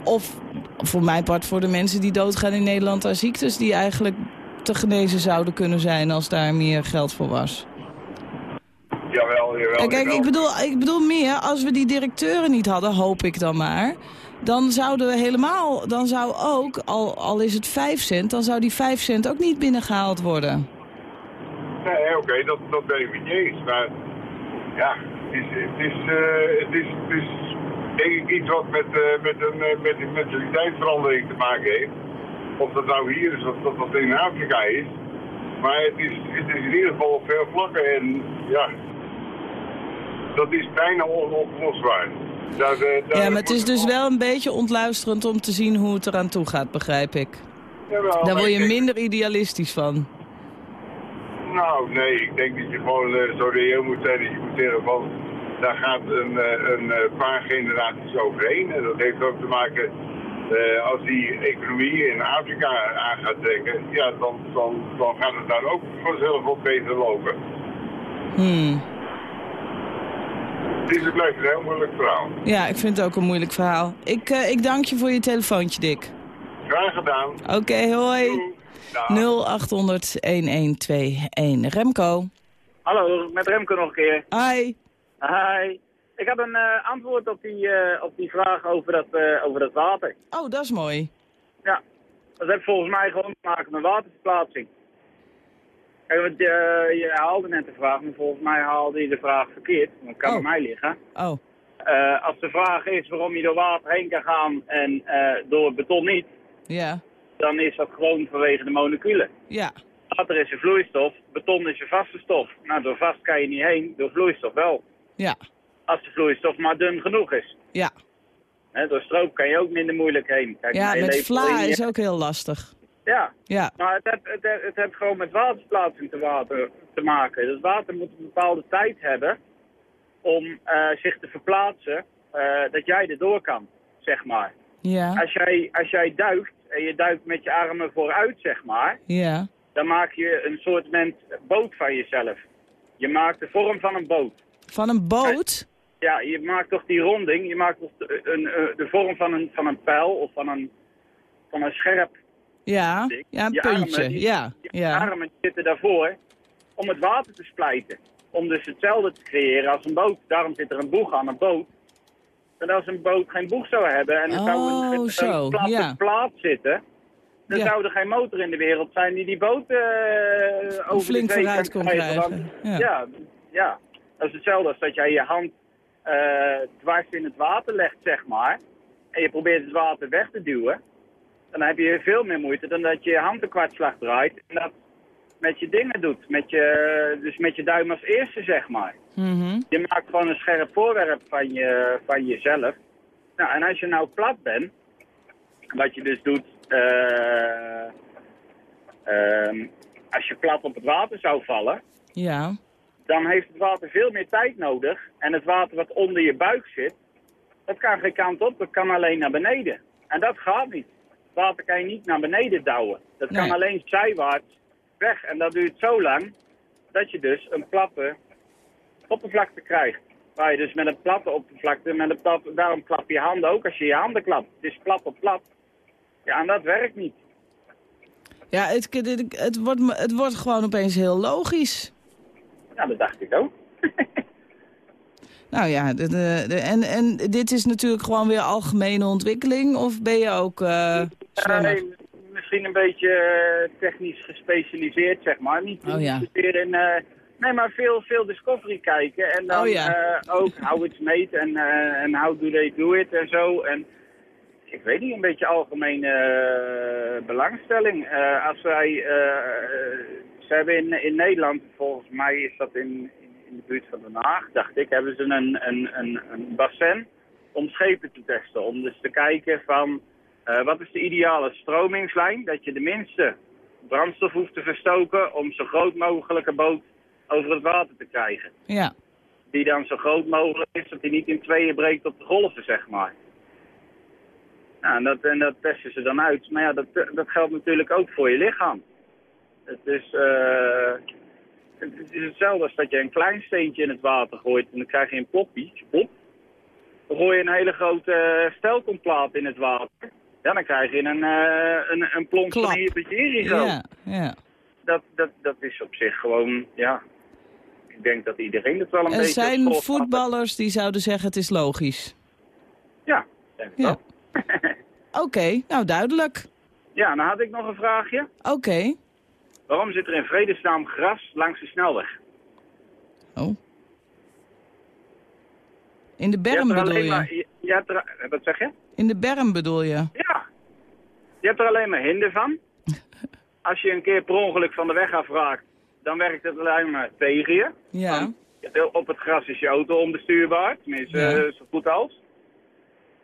Of voor mijn part voor de mensen die doodgaan in Nederland aan ziektes... die eigenlijk te genezen zouden kunnen zijn als daar meer geld voor was. Jawel, jawel. En kijk, jawel. ik bedoel, ik bedoel meer, als we die directeuren niet hadden, hoop ik dan maar... dan zouden we helemaal, dan zou ook, al, al is het 5 cent... dan zou die 5 cent ook niet binnengehaald worden. Nee, oké, dat, dat ben ik je eens. Maar ja, het is, het is, eh, het is, het is denk ik iets wat met, eh, met, een, eh, met een mentaliteitsverandering te maken heeft. Of dat nou hier is of dat dat in Afrika is. Maar het is, het is in ieder geval veel vlakken en ja, dat is bijna onoplosbaar. Daar, eh, daar Ja, maar het is dus wel een beetje ontluisterend om te zien hoe het eraan toe gaat, begrijp ik. Jawel, Daar word je denk- minder idealistisch van. Nou, nee, ik denk dat je gewoon eh, zo reëel moet zijn dat je moet zeggen van... daar gaat een, eh, een eh, paar generaties overheen. En dat heeft ook te maken... eh, als die economie in Afrika aan gaat trekken... ja, dan, dan, dan gaat het daar ook vanzelf wat beter lopen. Hmm. Het blijft een heel moeilijk verhaal. Ja, ik vind het ook een moeilijk verhaal. Ik, eh, ik dank je voor je telefoontje, Dick. Graag gedaan. Oké, hoi. Dag. 0800-1121. Remco. Hallo, met Remco nog een keer. Hi. Hi. Ik heb een eh, antwoord op die, eh, op die vraag over dat, eh, over dat water. Oh, dat is mooi. Ja, dat heeft volgens mij gewoon te maken met waterverplaatsing. Kijk, want, eh, je haalde net de vraag, maar volgens mij haalde je de vraag verkeerd. Dat kan Oh. bij mij liggen. Oh, Eh, als de vraag is waarom je door water heen kan gaan en eh, door beton niet, ja. dan is dat gewoon vanwege de moleculen. Ja. Water is een vloeistof, beton is een vaste stof. Nou, door vast kan je niet heen, door vloeistof wel. Ja. Als de vloeistof maar dun genoeg is. Ja. Door stroop kan je ook minder moeilijk heen. Kijk, Ja, met vla is ook heel lastig. Ja, Ja. maar het heeft, het, heeft, het heeft gewoon met waterverplaatsing te, water, te maken. Het water moet een bepaalde tijd hebben om eh, zich te verplaatsen, eh, dat jij erdoor kan, zeg maar. Ja. Als jij, als jij duikt en je duikt met je armen vooruit, zeg maar, Ja. dan maak je een soort ment boot van jezelf. Je maakt de vorm van een boot. Van een boot? Ja, je maakt toch die ronding, je maakt toch de, een, eh, de vorm van een, van een pijl of van een, van een scherp Ja. Ja, een Je puntje. armen, die- Ja. Je Ja. armen zitten daarvoor om het water te splijten. Om dus hetzelfde te creëren als een boot. Daarom zit er een boeg aan een boot. En als een boot geen boeg zou hebben en er zou Oh, een, zo, een platte ja. plaat zitten... dan Ja. zou er geen motor in de wereld zijn die die boot eh over Flink de vooruit kon krijgen. krijgen. Want- Ja. ja, ja, dat is hetzelfde als dat jij je hand eh, dwars in het water legt, zeg maar. En je probeert het water weg te duwen. Dan heb je veel meer moeite dan dat je je hand een kwartslag draait. En dat met je dingen doet. Met je, dus met je duim als eerste, zeg maar. Mhm. Je maakt gewoon een scherp voorwerp van, je, van jezelf. Nou, en als je nou plat bent, wat je dus doet, eh, ehm, als je plat op het water zou vallen, Ja. dan heeft het water veel meer tijd nodig. En het water wat onder je buik zit, dat kan geen kant op, dat kan alleen naar beneden. En dat gaat niet. Water kan je niet naar beneden douwen. Dat kan Nee. alleen zijwaarts weg. En dat duurt zo lang dat je dus een platte oppervlakte krijgt. Waar je dus met een platte oppervlakte, met een platte, daarom klap je handen ook als je je handen klapt. Het is plat op plat. Ja, en dat werkt niet. Ja, het, het, het, wordt, het wordt gewoon opeens heel logisch. Ja, dat dacht ik ook. Nou ja, de, de, de- en, en dit is natuurlijk gewoon weer algemene ontwikkeling. Of ben je ook eh misschien een beetje eh, technisch gespecialiseerd, zeg maar. Niet, Oh ja. in... eh, nee, maar veel, veel Discovery kijken. En dan Oh ja. eh, ook how it's made en en how do they do it en zo. En ik weet niet, een beetje algemene belangstelling. Als wij... ze hebben in, in Nederland, volgens mij is dat in, in, de buurt van Den Haag, dacht ik, hebben ze een, een, een, een bassin om schepen te testen. Om dus te kijken van wat is de ideale stromingslijn, dat je de minste brandstof hoeft te verstoken om zo groot mogelijke boot over het water te krijgen. Ja. Die dan zo groot mogelijk is dat die niet in tweeën breekt op de golven, zeg maar. Nou, en, dat, en dat testen ze dan uit. Maar ja, dat, dat geldt natuurlijk ook voor je lichaam. Het is, eh, het is hetzelfde als dat je een klein steentje in het water gooit en dan krijg je een plopje. Plop. Dan gooi je een hele grote eh, stelkomplaat in het water. Ja, dan krijg je een, eh een, een plomp van hier tot. Ja, ja. Dat, dat, dat is op zich gewoon, ja... Ik denk dat iedereen het wel een Er beetje... zijn als school voetballers die zouden zeggen het is logisch. Ja, denk ik Ja. wel. Oké, nou duidelijk. Ja, dan had ik nog een vraagje. Oké. Waarom zit er in vredesnaam gras langs de snelweg? Oh. In de berm er bedoel je? maar- je- er, wat zeg je? In de berm bedoel je? Ja. Je hebt er alleen maar hinder van. Als je een keer per ongeluk van de weg afraakt, dan werkt het alleen maar tegen je. Ja. Op het gras is je auto onbestuurbaar, tenminste Ja. eh, zo goed als.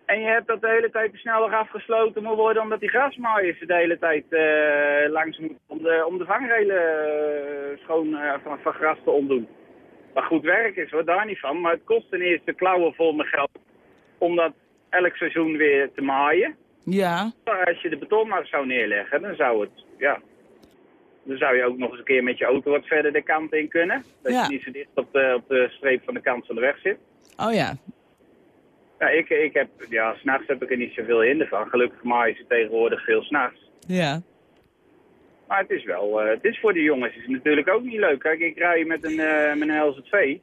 En je hebt dat de hele tijd de snelweg afgesloten moet worden omdat die grasmaaiers de hele tijd eh, langs moeten om de, om de vangrelen schoon eh, van, van gras te ontdoen. Wat goed werk is, hoor, daar niet van. Maar het kost ten eerste klauwen vol met geld om dat elk seizoen weer te maaien. Ja. Maar als je de betonmars zou neerleggen, dan zou het, ja... Dan zou je ook nog eens een keer met je auto wat verder de kant in kunnen. Dat Ja. je niet zo dicht op de, op de streep van de kant van de weg zit. Oh ja. Ja, ik, ik heb, ja, s'nachts heb ik er niet zoveel hinder van. Gelukkig maaien ze tegenwoordig veel s'nachts. Ja. Maar het is wel, eh, het is voor de jongens is het natuurlijk ook niet leuk. Kijk, ik rij met een, eh met een LZV.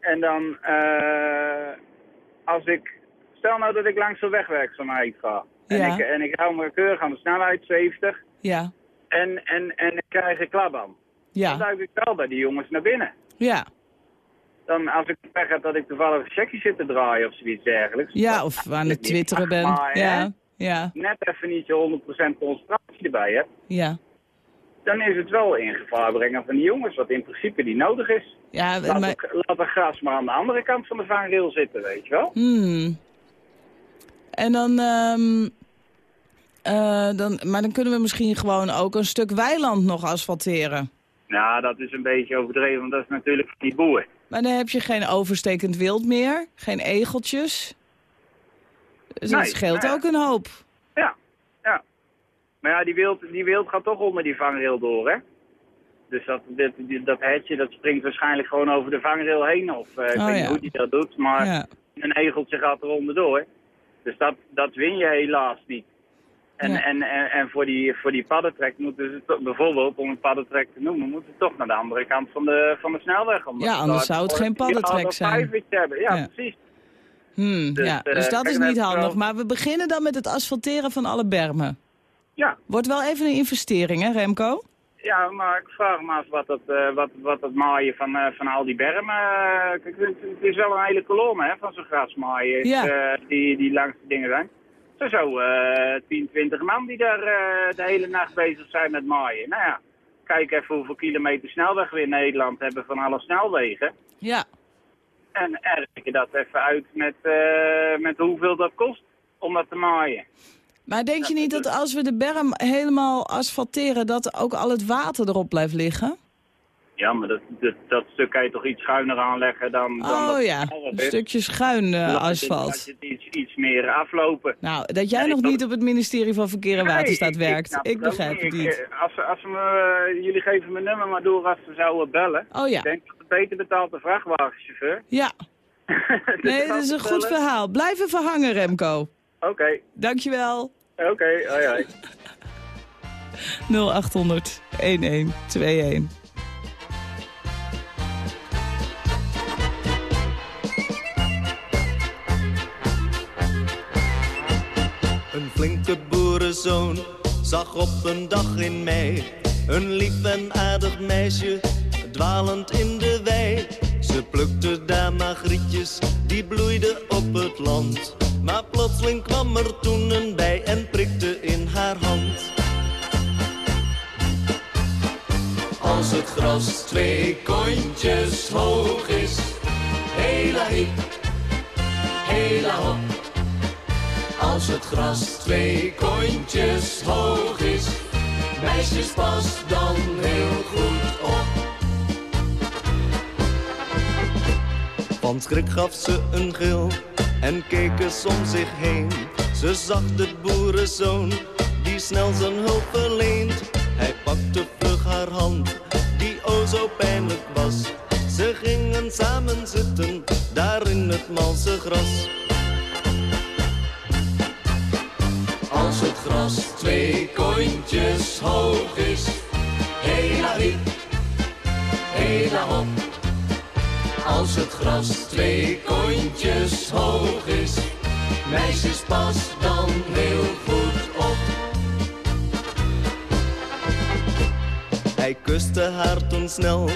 En dan, eh, als ik, stel nou dat ik langs de wegwerkzaamheid ga. En, Ja. ik, en ik hou me keurig aan de snelheid, 70. Ja. En, en, en ik krijg een klap aan. Dan Ja. duik ik wel bij die jongens naar binnen. Ja. Dan, als ik pech heb dat ik toevallig een checkje zit te draaien of zoiets dergelijks. Ja, of aan het twitteren ben. Maar, hè, Ja. Ja. Net even niet je 100% concentratie erbij hebt. Ja. dan is het wel in gevaar brengen van die jongens, wat in principe niet nodig is. Ja, Laat, maar... het, laat het gras maar aan de andere kant van de vangrail zitten, weet je wel. Hmm. En dan, ehm, eh, dan... Maar dan kunnen we misschien gewoon ook een stuk weiland nog asfalteren. Nou, dat is een beetje overdreven, want dat is natuurlijk niet boer. Maar dan heb je geen overstekend wild meer. Geen egeltjes. Dus dat scheelt nou ja. ook een hoop. Ja, ja. Maar ja, die wild, die wild gaat toch onder die vangrail door, hè. Dus dat, die- dat hetje, dat springt waarschijnlijk gewoon over de vangrail heen. Of eh, ik Oh, weet niet ja. hoe die dat doet, maar Ja. een egeltje gaat er onderdoor. Dus dat, dat win je helaas niet. En, Ja. en, en, en voor die, voor die paddentrek moeten ze toch, bijvoorbeeld, om een paddentrek te noemen, moeten ze toch naar de andere kant van de, van de snelweg. omdat Ja, anders zou het geen een paddentrek zijn. Hebben. Ja, Ja. precies. Hmm, Dus, ja. eh, dus dat is niet handig. wel- Maar we beginnen dan met het asfalteren van alle bermen. Ja. Wordt wel even een investering, hè Remco? Ja, maar ik vraag me af wat dat, eh, wat, wat dat maaien van, eh, van al die bermen... eh, kijk, het, het is wel een hele kolom hè, van zo'n grasmaaien Ja. die, die langs de dingen zijn. Zo zo eh 10, 20 man die daar de hele nacht bezig zijn met maaien. Nou ja, kijk even hoeveel kilometer snelweg we in Nederland hebben van alle snelwegen. Ja. En en reken dat even uit met, met hoeveel dat kost om dat te maaien. Maar denk je niet dat als we de berm helemaal asfalteren... dat ook al het water erop blijft liggen? Ja, maar dat, dat, dat stuk kan je toch iets schuiner aanleggen dan, dan Oh dat ja, een stukje schuin het- asfalt. laat je het iets, iets meer aflopen. Nou, dat jij nog dat- niet op het ministerie van Verkeer en Waterstaat ik- werkt. Ik, ook begrijp het Ik, niet. eh, Als, als me, eh, jullie geven mijn nummer maar door als ze zouden bellen. Oh ja. Ik denk dat het beter betaalt de vrachtwagenchauffeur. Ja, Dus nee, dat is een goed verhaal. Blijf even hangen, Remco. Oké, Dankjewel. oké, hoi hoi. 0800 1121. Een flinke boerenzoon zag op een dag in mei een lief en aardig meisje dwalend in de wei. Ze plukte daar magrietjes, die bloeiden op het land. Maar plotseling kwam er toen een bij en prikte in haar hand. Als het gras twee kontjes hoog is, hela hip, hela hop. Als het gras twee kontjes hoog is, meisjes pas dan heel goed op. Van schrik gaf ze een gil en keek eens om zich heen. Ze zag de boerenzoon die snel zijn hulp verleent. Hij pakte vlug haar hand, die o zo pijnlijk was. Ze gingen samen zitten, daar in het malse gras. Als het gras twee kontjes hoog is, hela hip, Het gras twee kontjes hoog is, meisjes pas dan heel goed op. Hij kuste haar toen snel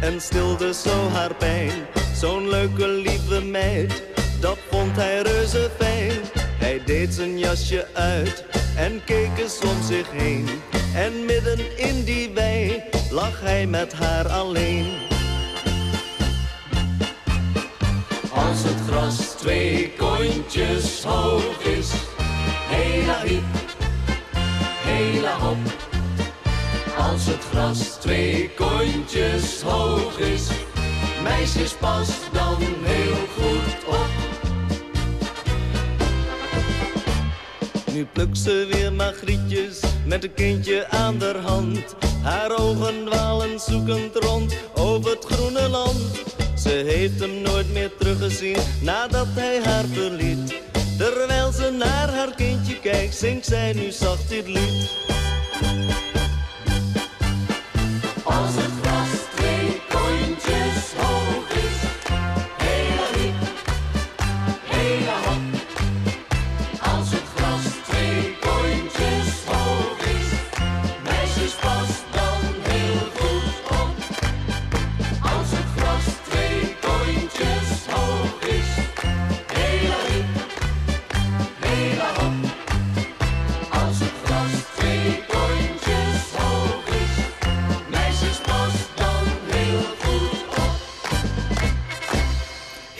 en stilde zo haar pijn. Zo'n leuke lieve meid, dat vond hij reuze fijn. Hij deed zijn jasje uit en keek eens om zich heen. En midden in die wei lag hij met haar alleen. Het gras twee kontjes hoog is, hela hiep, hela hop. Als het gras twee kontjes hoog is, meisjes pas dan heel goed op. Nu plukt ze weer magrietjes met een kindje aan de hand. Haar ogen dwalen zoekend rond over het groene land. Ze heeft hem nooit meer teruggezien nadat hij haar verliet. Terwijl ze naar haar kindje kijkt, zingt zij nu zacht dit lied. Als het gras twee kontjes hoog is,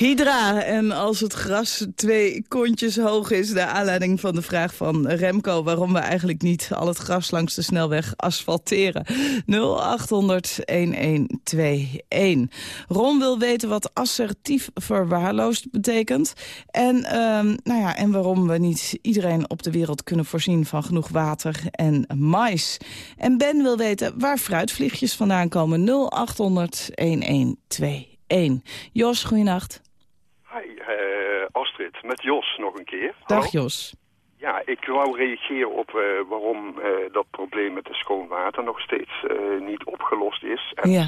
Hydra en als het gras twee kontjes hoog is... de aanleiding van de vraag van Remco... waarom we eigenlijk niet al het gras langs de snelweg asfalteren. 0800-1121. Ron wil weten wat assertief verwaarloosd betekent. En, ehm, nou ja, en waarom we niet iedereen op de wereld kunnen voorzien... van genoeg water en mais. En Ben wil weten waar fruitvliegjes vandaan komen. 0800-1121. Jos, goeienacht. Eh, Astrid, met Jos nog een keer. Dag Jos. Ja, ik wou reageren op eh, waarom eh, dat probleem met het schoon water nog steeds niet opgelost is. En Ja.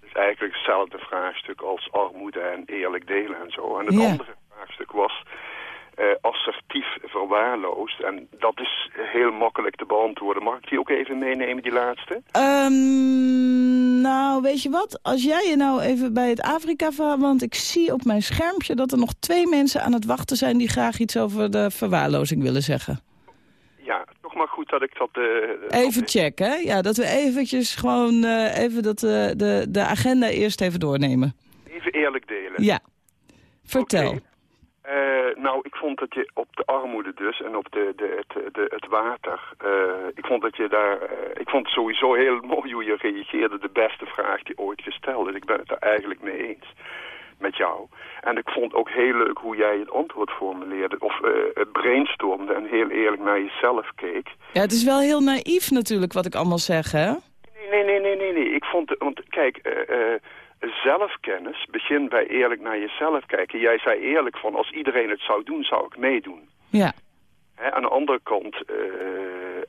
Het is eigenlijk hetzelfde vraagstuk als armoede en eerlijk delen en zo. En het Ja. andere vraagstuk was assertief verwaarloosd. En dat is heel makkelijk te beantwoorden. Mag ik die ook even meenemen, die laatste? Ehm, nou, weet je wat? Als jij je nou even bij het Afrika verhaal... want ik zie op mijn schermpje dat er nog twee mensen aan het wachten zijn... die graag iets over de verwaarlozing willen zeggen. Ja, toch maar goed dat ik dat... eh, Even checken, hè? Ja, dat we eventjes gewoon eh, even dat, eh, de, de agenda eerst even doornemen. even eerlijk delen. Ja. Vertel. Eh, nou, ik vond dat je op de armoede dus en op de, de, het, de, het water, eh, ik vond dat je daar, eh, ik vond het sowieso heel mooi hoe je reageerde, de beste vraag die ooit gesteld is. Ik ben het er eigenlijk mee eens met jou. En ik vond ook heel leuk hoe jij het antwoord formuleerde, of brainstormde en heel eerlijk naar jezelf keek. Ja, het is wel heel naïef natuurlijk wat ik allemaal zeg, hè? Nee, nee, nee, nee, nee. Ik vond, het- want kijk, zelfkennis begint bij eerlijk naar jezelf kijken. Jij zei eerlijk van, als iedereen het zou doen, zou ik meedoen. Ja. Hè, aan de andere kant, eh,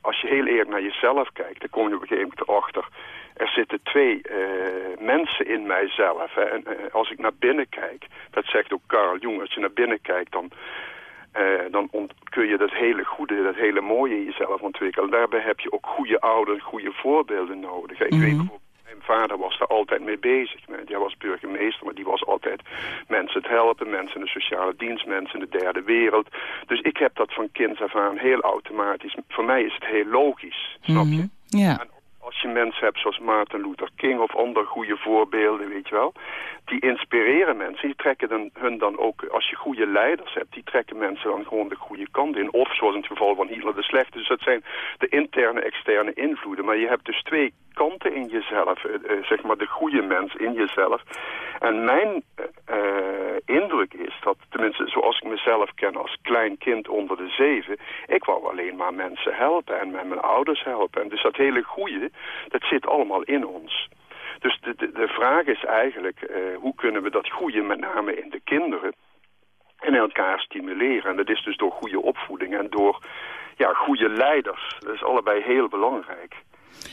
als je heel eerlijk naar jezelf kijkt, dan kom je op een gegeven moment erachter. Er zitten twee eh, mensen in mijzelf. Hè, en eh, als ik naar binnen kijk, dat zegt ook Carl Jung, als je naar binnen kijkt, dan, dan kun je dat hele goede, dat hele mooie in jezelf ontwikkelen. Daarbij heb je ook goede ouders, goede voorbeelden nodig. Ik weet bijvoorbeeld, mijn vader was daar altijd mee bezig. Hij was burgemeester, maar die was altijd mensen het helpen, mensen in de sociale dienst, mensen in de derde wereld. Dus ik heb dat van kinds af aan heel automatisch. Voor mij is het heel logisch, snap je? Ja. Als je mensen hebt zoals Martin Luther King of andere goede voorbeelden, weet je wel. Die inspireren mensen. Die trekken hun dan ook, als je goede leiders hebt, die trekken mensen dan gewoon de goede kant in. Of zoals in het geval van Hitler de slechte. Dus dat zijn de interne, externe invloeden. Maar je hebt dus twee kanten in jezelf. eh, eh, zeg maar de goede mens in jezelf. En mijn eh, indruk is dat, tenminste zoals ik mezelf ken als klein kind onder de zeven, ik wou alleen maar mensen helpen en met mijn ouders helpen. En dus dat hele goede, dat zit allemaal in ons. Dus de, de, de vraag is eigenlijk, eh, hoe kunnen we dat goede, met name in de kinderen, in elkaar stimuleren. En dat is dus door goede opvoeding en door ja, goede leiders. Dat is allebei heel belangrijk.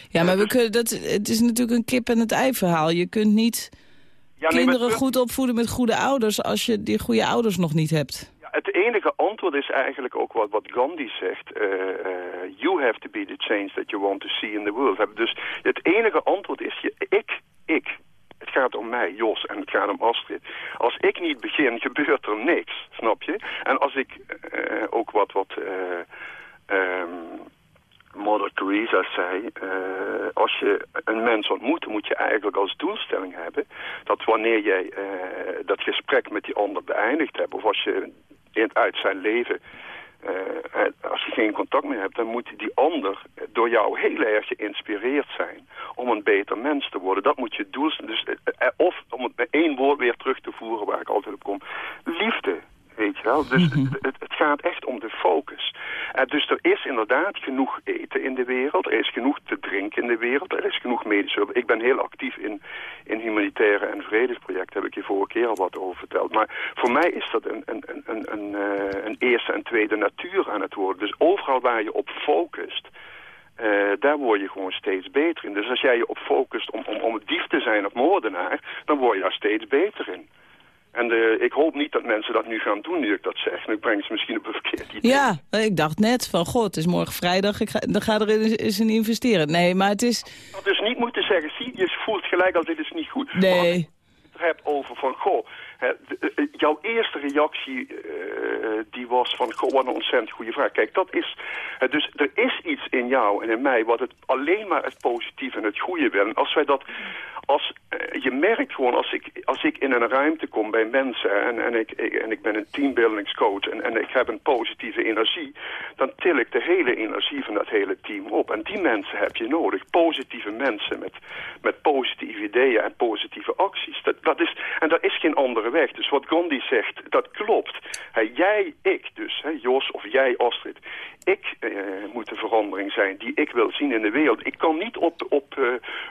Ja, maar we kunnen, dat, het is natuurlijk een kip en het ei verhaal. Je kunt niet Ja, nee, maar kinderen goed opvoeden met goede ouders... als je die goede ouders nog niet hebt. Het enige antwoord is eigenlijk ook wat, wat Gandhi zegt. eh, eh, you have to be the change that you want to see in the world. Dus het enige antwoord is je, ik, ik. Het gaat om mij, Jos, en het gaat om Astrid. Als ik niet begin, gebeurt er niks, snap je? En als ik eh, ook wat, wat ehm, Mother Teresa zei, als je een mens ontmoet, moet je eigenlijk als doelstelling hebben dat wanneer jij dat gesprek met die ander beëindigd hebt, of als je uit zijn leven, eh, als je geen contact meer hebt, dan moet die ander door jou heel erg geïnspireerd zijn om een beter mens te worden. Dat moet je doelstelling. Dus, eh, eh, of om het met één woord weer terug te voeren waar ik altijd op kom, liefde. Weet je wel? Dus het, het, het gaat echt om de focus. En dus er is inderdaad genoeg eten in de wereld. Er is genoeg te drinken in de wereld. Er is genoeg medische hulp. Ik ben heel actief in, in humanitaire en vredesprojecten. Heb ik je vorige keer al wat over verteld. Maar voor mij is dat een, een, een, een, een, eh, een eerste en tweede natuur aan het worden. Dus overal waar je op focust... eh, daar word je gewoon steeds beter in. Dus als jij je op focust om, om, om dief te zijn of moordenaar... dan word je daar steeds beter in. En eh, ik hoop niet dat mensen dat nu gaan doen nu ik dat zeg. En ik breng ze misschien op een verkeerd idee. Ja, ik dacht net van, god, het is morgen vrijdag, ik ga, dan ga er eens- in investeren. Nee, maar het is... Ik had dus niet moeten zeggen, zie, je voelt gelijk al, dit is niet goed. Maar als Nee, je het hebt over van, goh, hè, de- eh, jouw eerste reactie eh, die was van, goh, wat een ontzettend goede vraag. Kijk, dat is, eh, dus er is iets in jou en in mij wat het alleen maar het positieve en het goede wil. En als wij dat, als, eh, je merkt gewoon, als ik, als ik in een ruimte kom bij mensen en, en, ik, en ik ben een teambuildingscoach en, en ik heb een positieve energie, dan til ik de hele energie van dat hele team op. En die mensen heb je nodig. Positieve mensen met, met positieve ideeën en positieve acties. Dat, dat is, en daar is geen andere weg. Dus wat Gandhi zegt, dat klopt. Hè, jij, ik dus, hè, Jos of jij, Astrid. Ik eh, moet de verandering zijn die ik wil zien in de wereld. Ik kan niet op, op eh,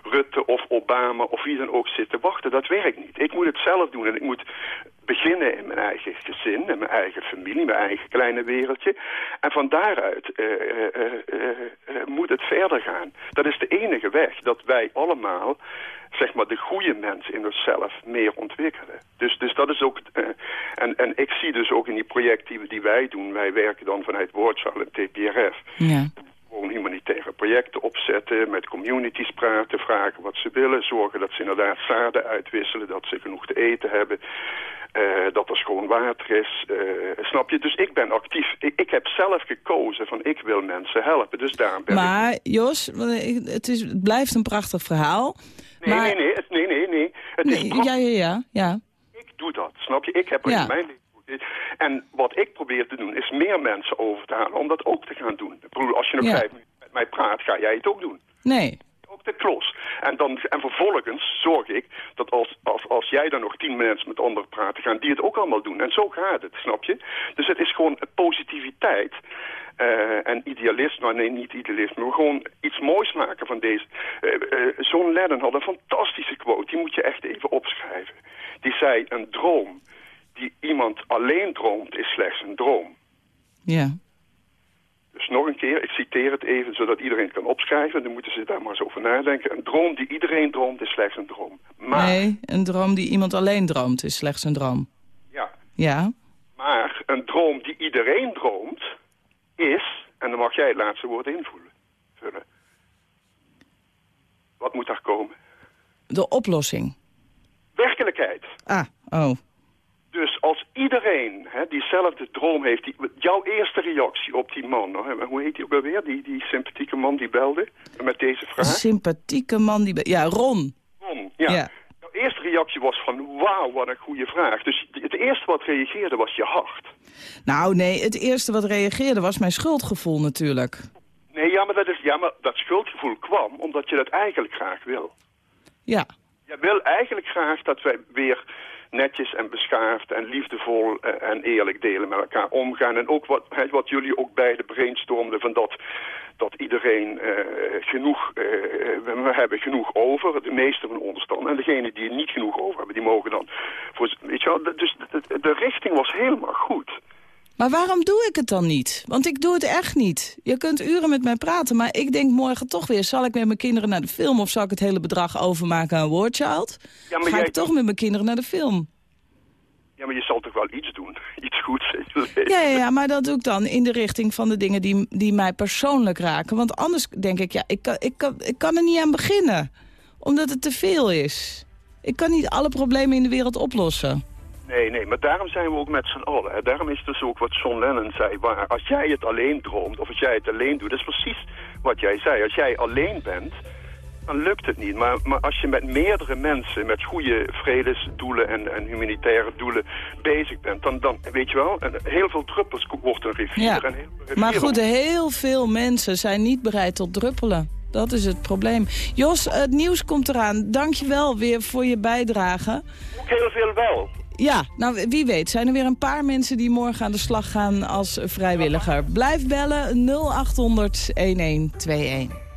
Rutte of Of wie dan ook zitten wachten. Dat werkt niet. Ik moet het zelf doen en ik moet beginnen in mijn eigen gezin, in mijn eigen familie, mijn eigen kleine wereldje. En van daaruit eh, eh, eh, moet het verder gaan. Dat is de enige weg dat wij allemaal, zeg maar, de goede mens in onszelf meer ontwikkelen. Dus, dus dat is ook, en, en ik zie dus ook in die projecten die, die wij doen, wij werken dan vanuit Woordzaal en TPRF ja. Gewoon humanitaire projecten opzetten, met communities praten, vragen wat ze willen, zorgen dat ze inderdaad zaden uitwisselen, dat ze genoeg te eten hebben, eh, dat er schoon water is. eh, snap je? Dus ik ben actief. Ik, ik heb zelf gekozen van ik wil mensen helpen, dus daarom ben ik... Maar Jos, het, is, het blijft een prachtig verhaal. Nee, maar, nee, nee, het, nee, nee, nee. Het is ja, ja, ja, ja. ik doe dat, snap je? Ik heb er Ja. in mijn leven... En wat ik probeer te doen, is meer mensen over te halen om dat ook te gaan doen. Ik bedoel, als je nog Ja. vijf minuten met mij praat, ga jij het ook doen. Nee. Ook de klos. En, dan, en vervolgens zorg ik dat als, als, als jij dan nog tien mensen met anderen praten, gaan die het ook allemaal doen. En zo gaat het, snap je? Dus het is gewoon positiviteit eh, en idealisme, nee, niet idealisme, maar gewoon iets moois maken van deze. eh eh, John Lennon had een fantastische quote, die moet je echt even opschrijven. Die zei, een droom die iemand alleen droomt, is slechts een droom. Ja. Dus nog een keer, ik citeer het even, zodat iedereen het kan opschrijven. Dan moeten ze daar maar eens over nadenken. Een droom die iedereen droomt, is slechts een droom. Maar, Nee, een droom die iemand alleen droomt is slechts een droom. ja, Ja. maar een droom die iedereen droomt, is... En dan mag jij het laatste woord invullen. Vullen. Wat moet daar komen? De oplossing. Werkelijkheid. Ah, oh. Dus als iedereen hè, diezelfde droom heeft, die, jouw eerste reactie op die man, hoe heet die ook alweer, die, die sympathieke man die belde met deze vraag? sympathieke man die... be- Ja, Ron. Ron, ja. Ja. Jouw eerste reactie was van, wauw, wat een goede vraag. Dus het eerste wat reageerde was je hart. Nou, nee, het eerste wat reageerde was mijn schuldgevoel natuurlijk. Nee, ja, maar dat, is, ja, maar dat schuldgevoel kwam omdat je dat eigenlijk graag wil. Ja. Je wil eigenlijk graag dat wij weer netjes en beschaafd en liefdevol eh, en eerlijk delen met elkaar omgaan. En ook wat, wat jullie ook beide brainstormden van dat, dat iedereen eh, genoeg, eh, we hebben genoeg over, de meeste van ons dan. En degenen die er niet genoeg over hebben, die mogen dan... Voor, weet je wel, dus de, de richting was helemaal goed. Maar waarom doe ik het dan niet? Want ik doe het echt niet. Je kunt uren met mij praten, maar ik denk morgen toch weer... zal ik met mijn kinderen naar de film of zal ik het hele bedrag overmaken aan Wordchild? Ja, maar Ga jij- ik toch met mijn kinderen naar de film? Ja, maar je zal toch wel iets doen? Iets goeds in je leven. Ja, ja, ja, maar dat doe ik dan in de richting van de dingen die, die mij persoonlijk raken. Want anders denk ik, ja, ik kan, ik, kan, ik kan er niet aan beginnen. Omdat het te veel is. Ik kan niet alle problemen in de wereld oplossen. Nee, nee, maar daarom zijn we ook met z'n allen. Hè. Daarom is dus ook wat John Lennon zei. Waar, als jij het alleen droomt, of als jij het alleen doet, dat is precies wat jij zei. Als jij alleen bent, dan lukt het niet. Maar, maar als je met meerdere mensen, met goede vredesdoelen en, en humanitaire doelen bezig bent, dan, dan weet je wel, heel veel druppels wordt een rivier. Ja. En heel Maar goed, heel veel mensen zijn niet bereid tot druppelen. Dat is het probleem. Jos, het nieuws komt eraan. Dank je wel weer voor je bijdrage. Ook heel veel wel. Ja, nou wie weet zijn er weer een paar mensen die morgen aan de slag gaan als vrijwilliger. Blijf bellen 0800 1121.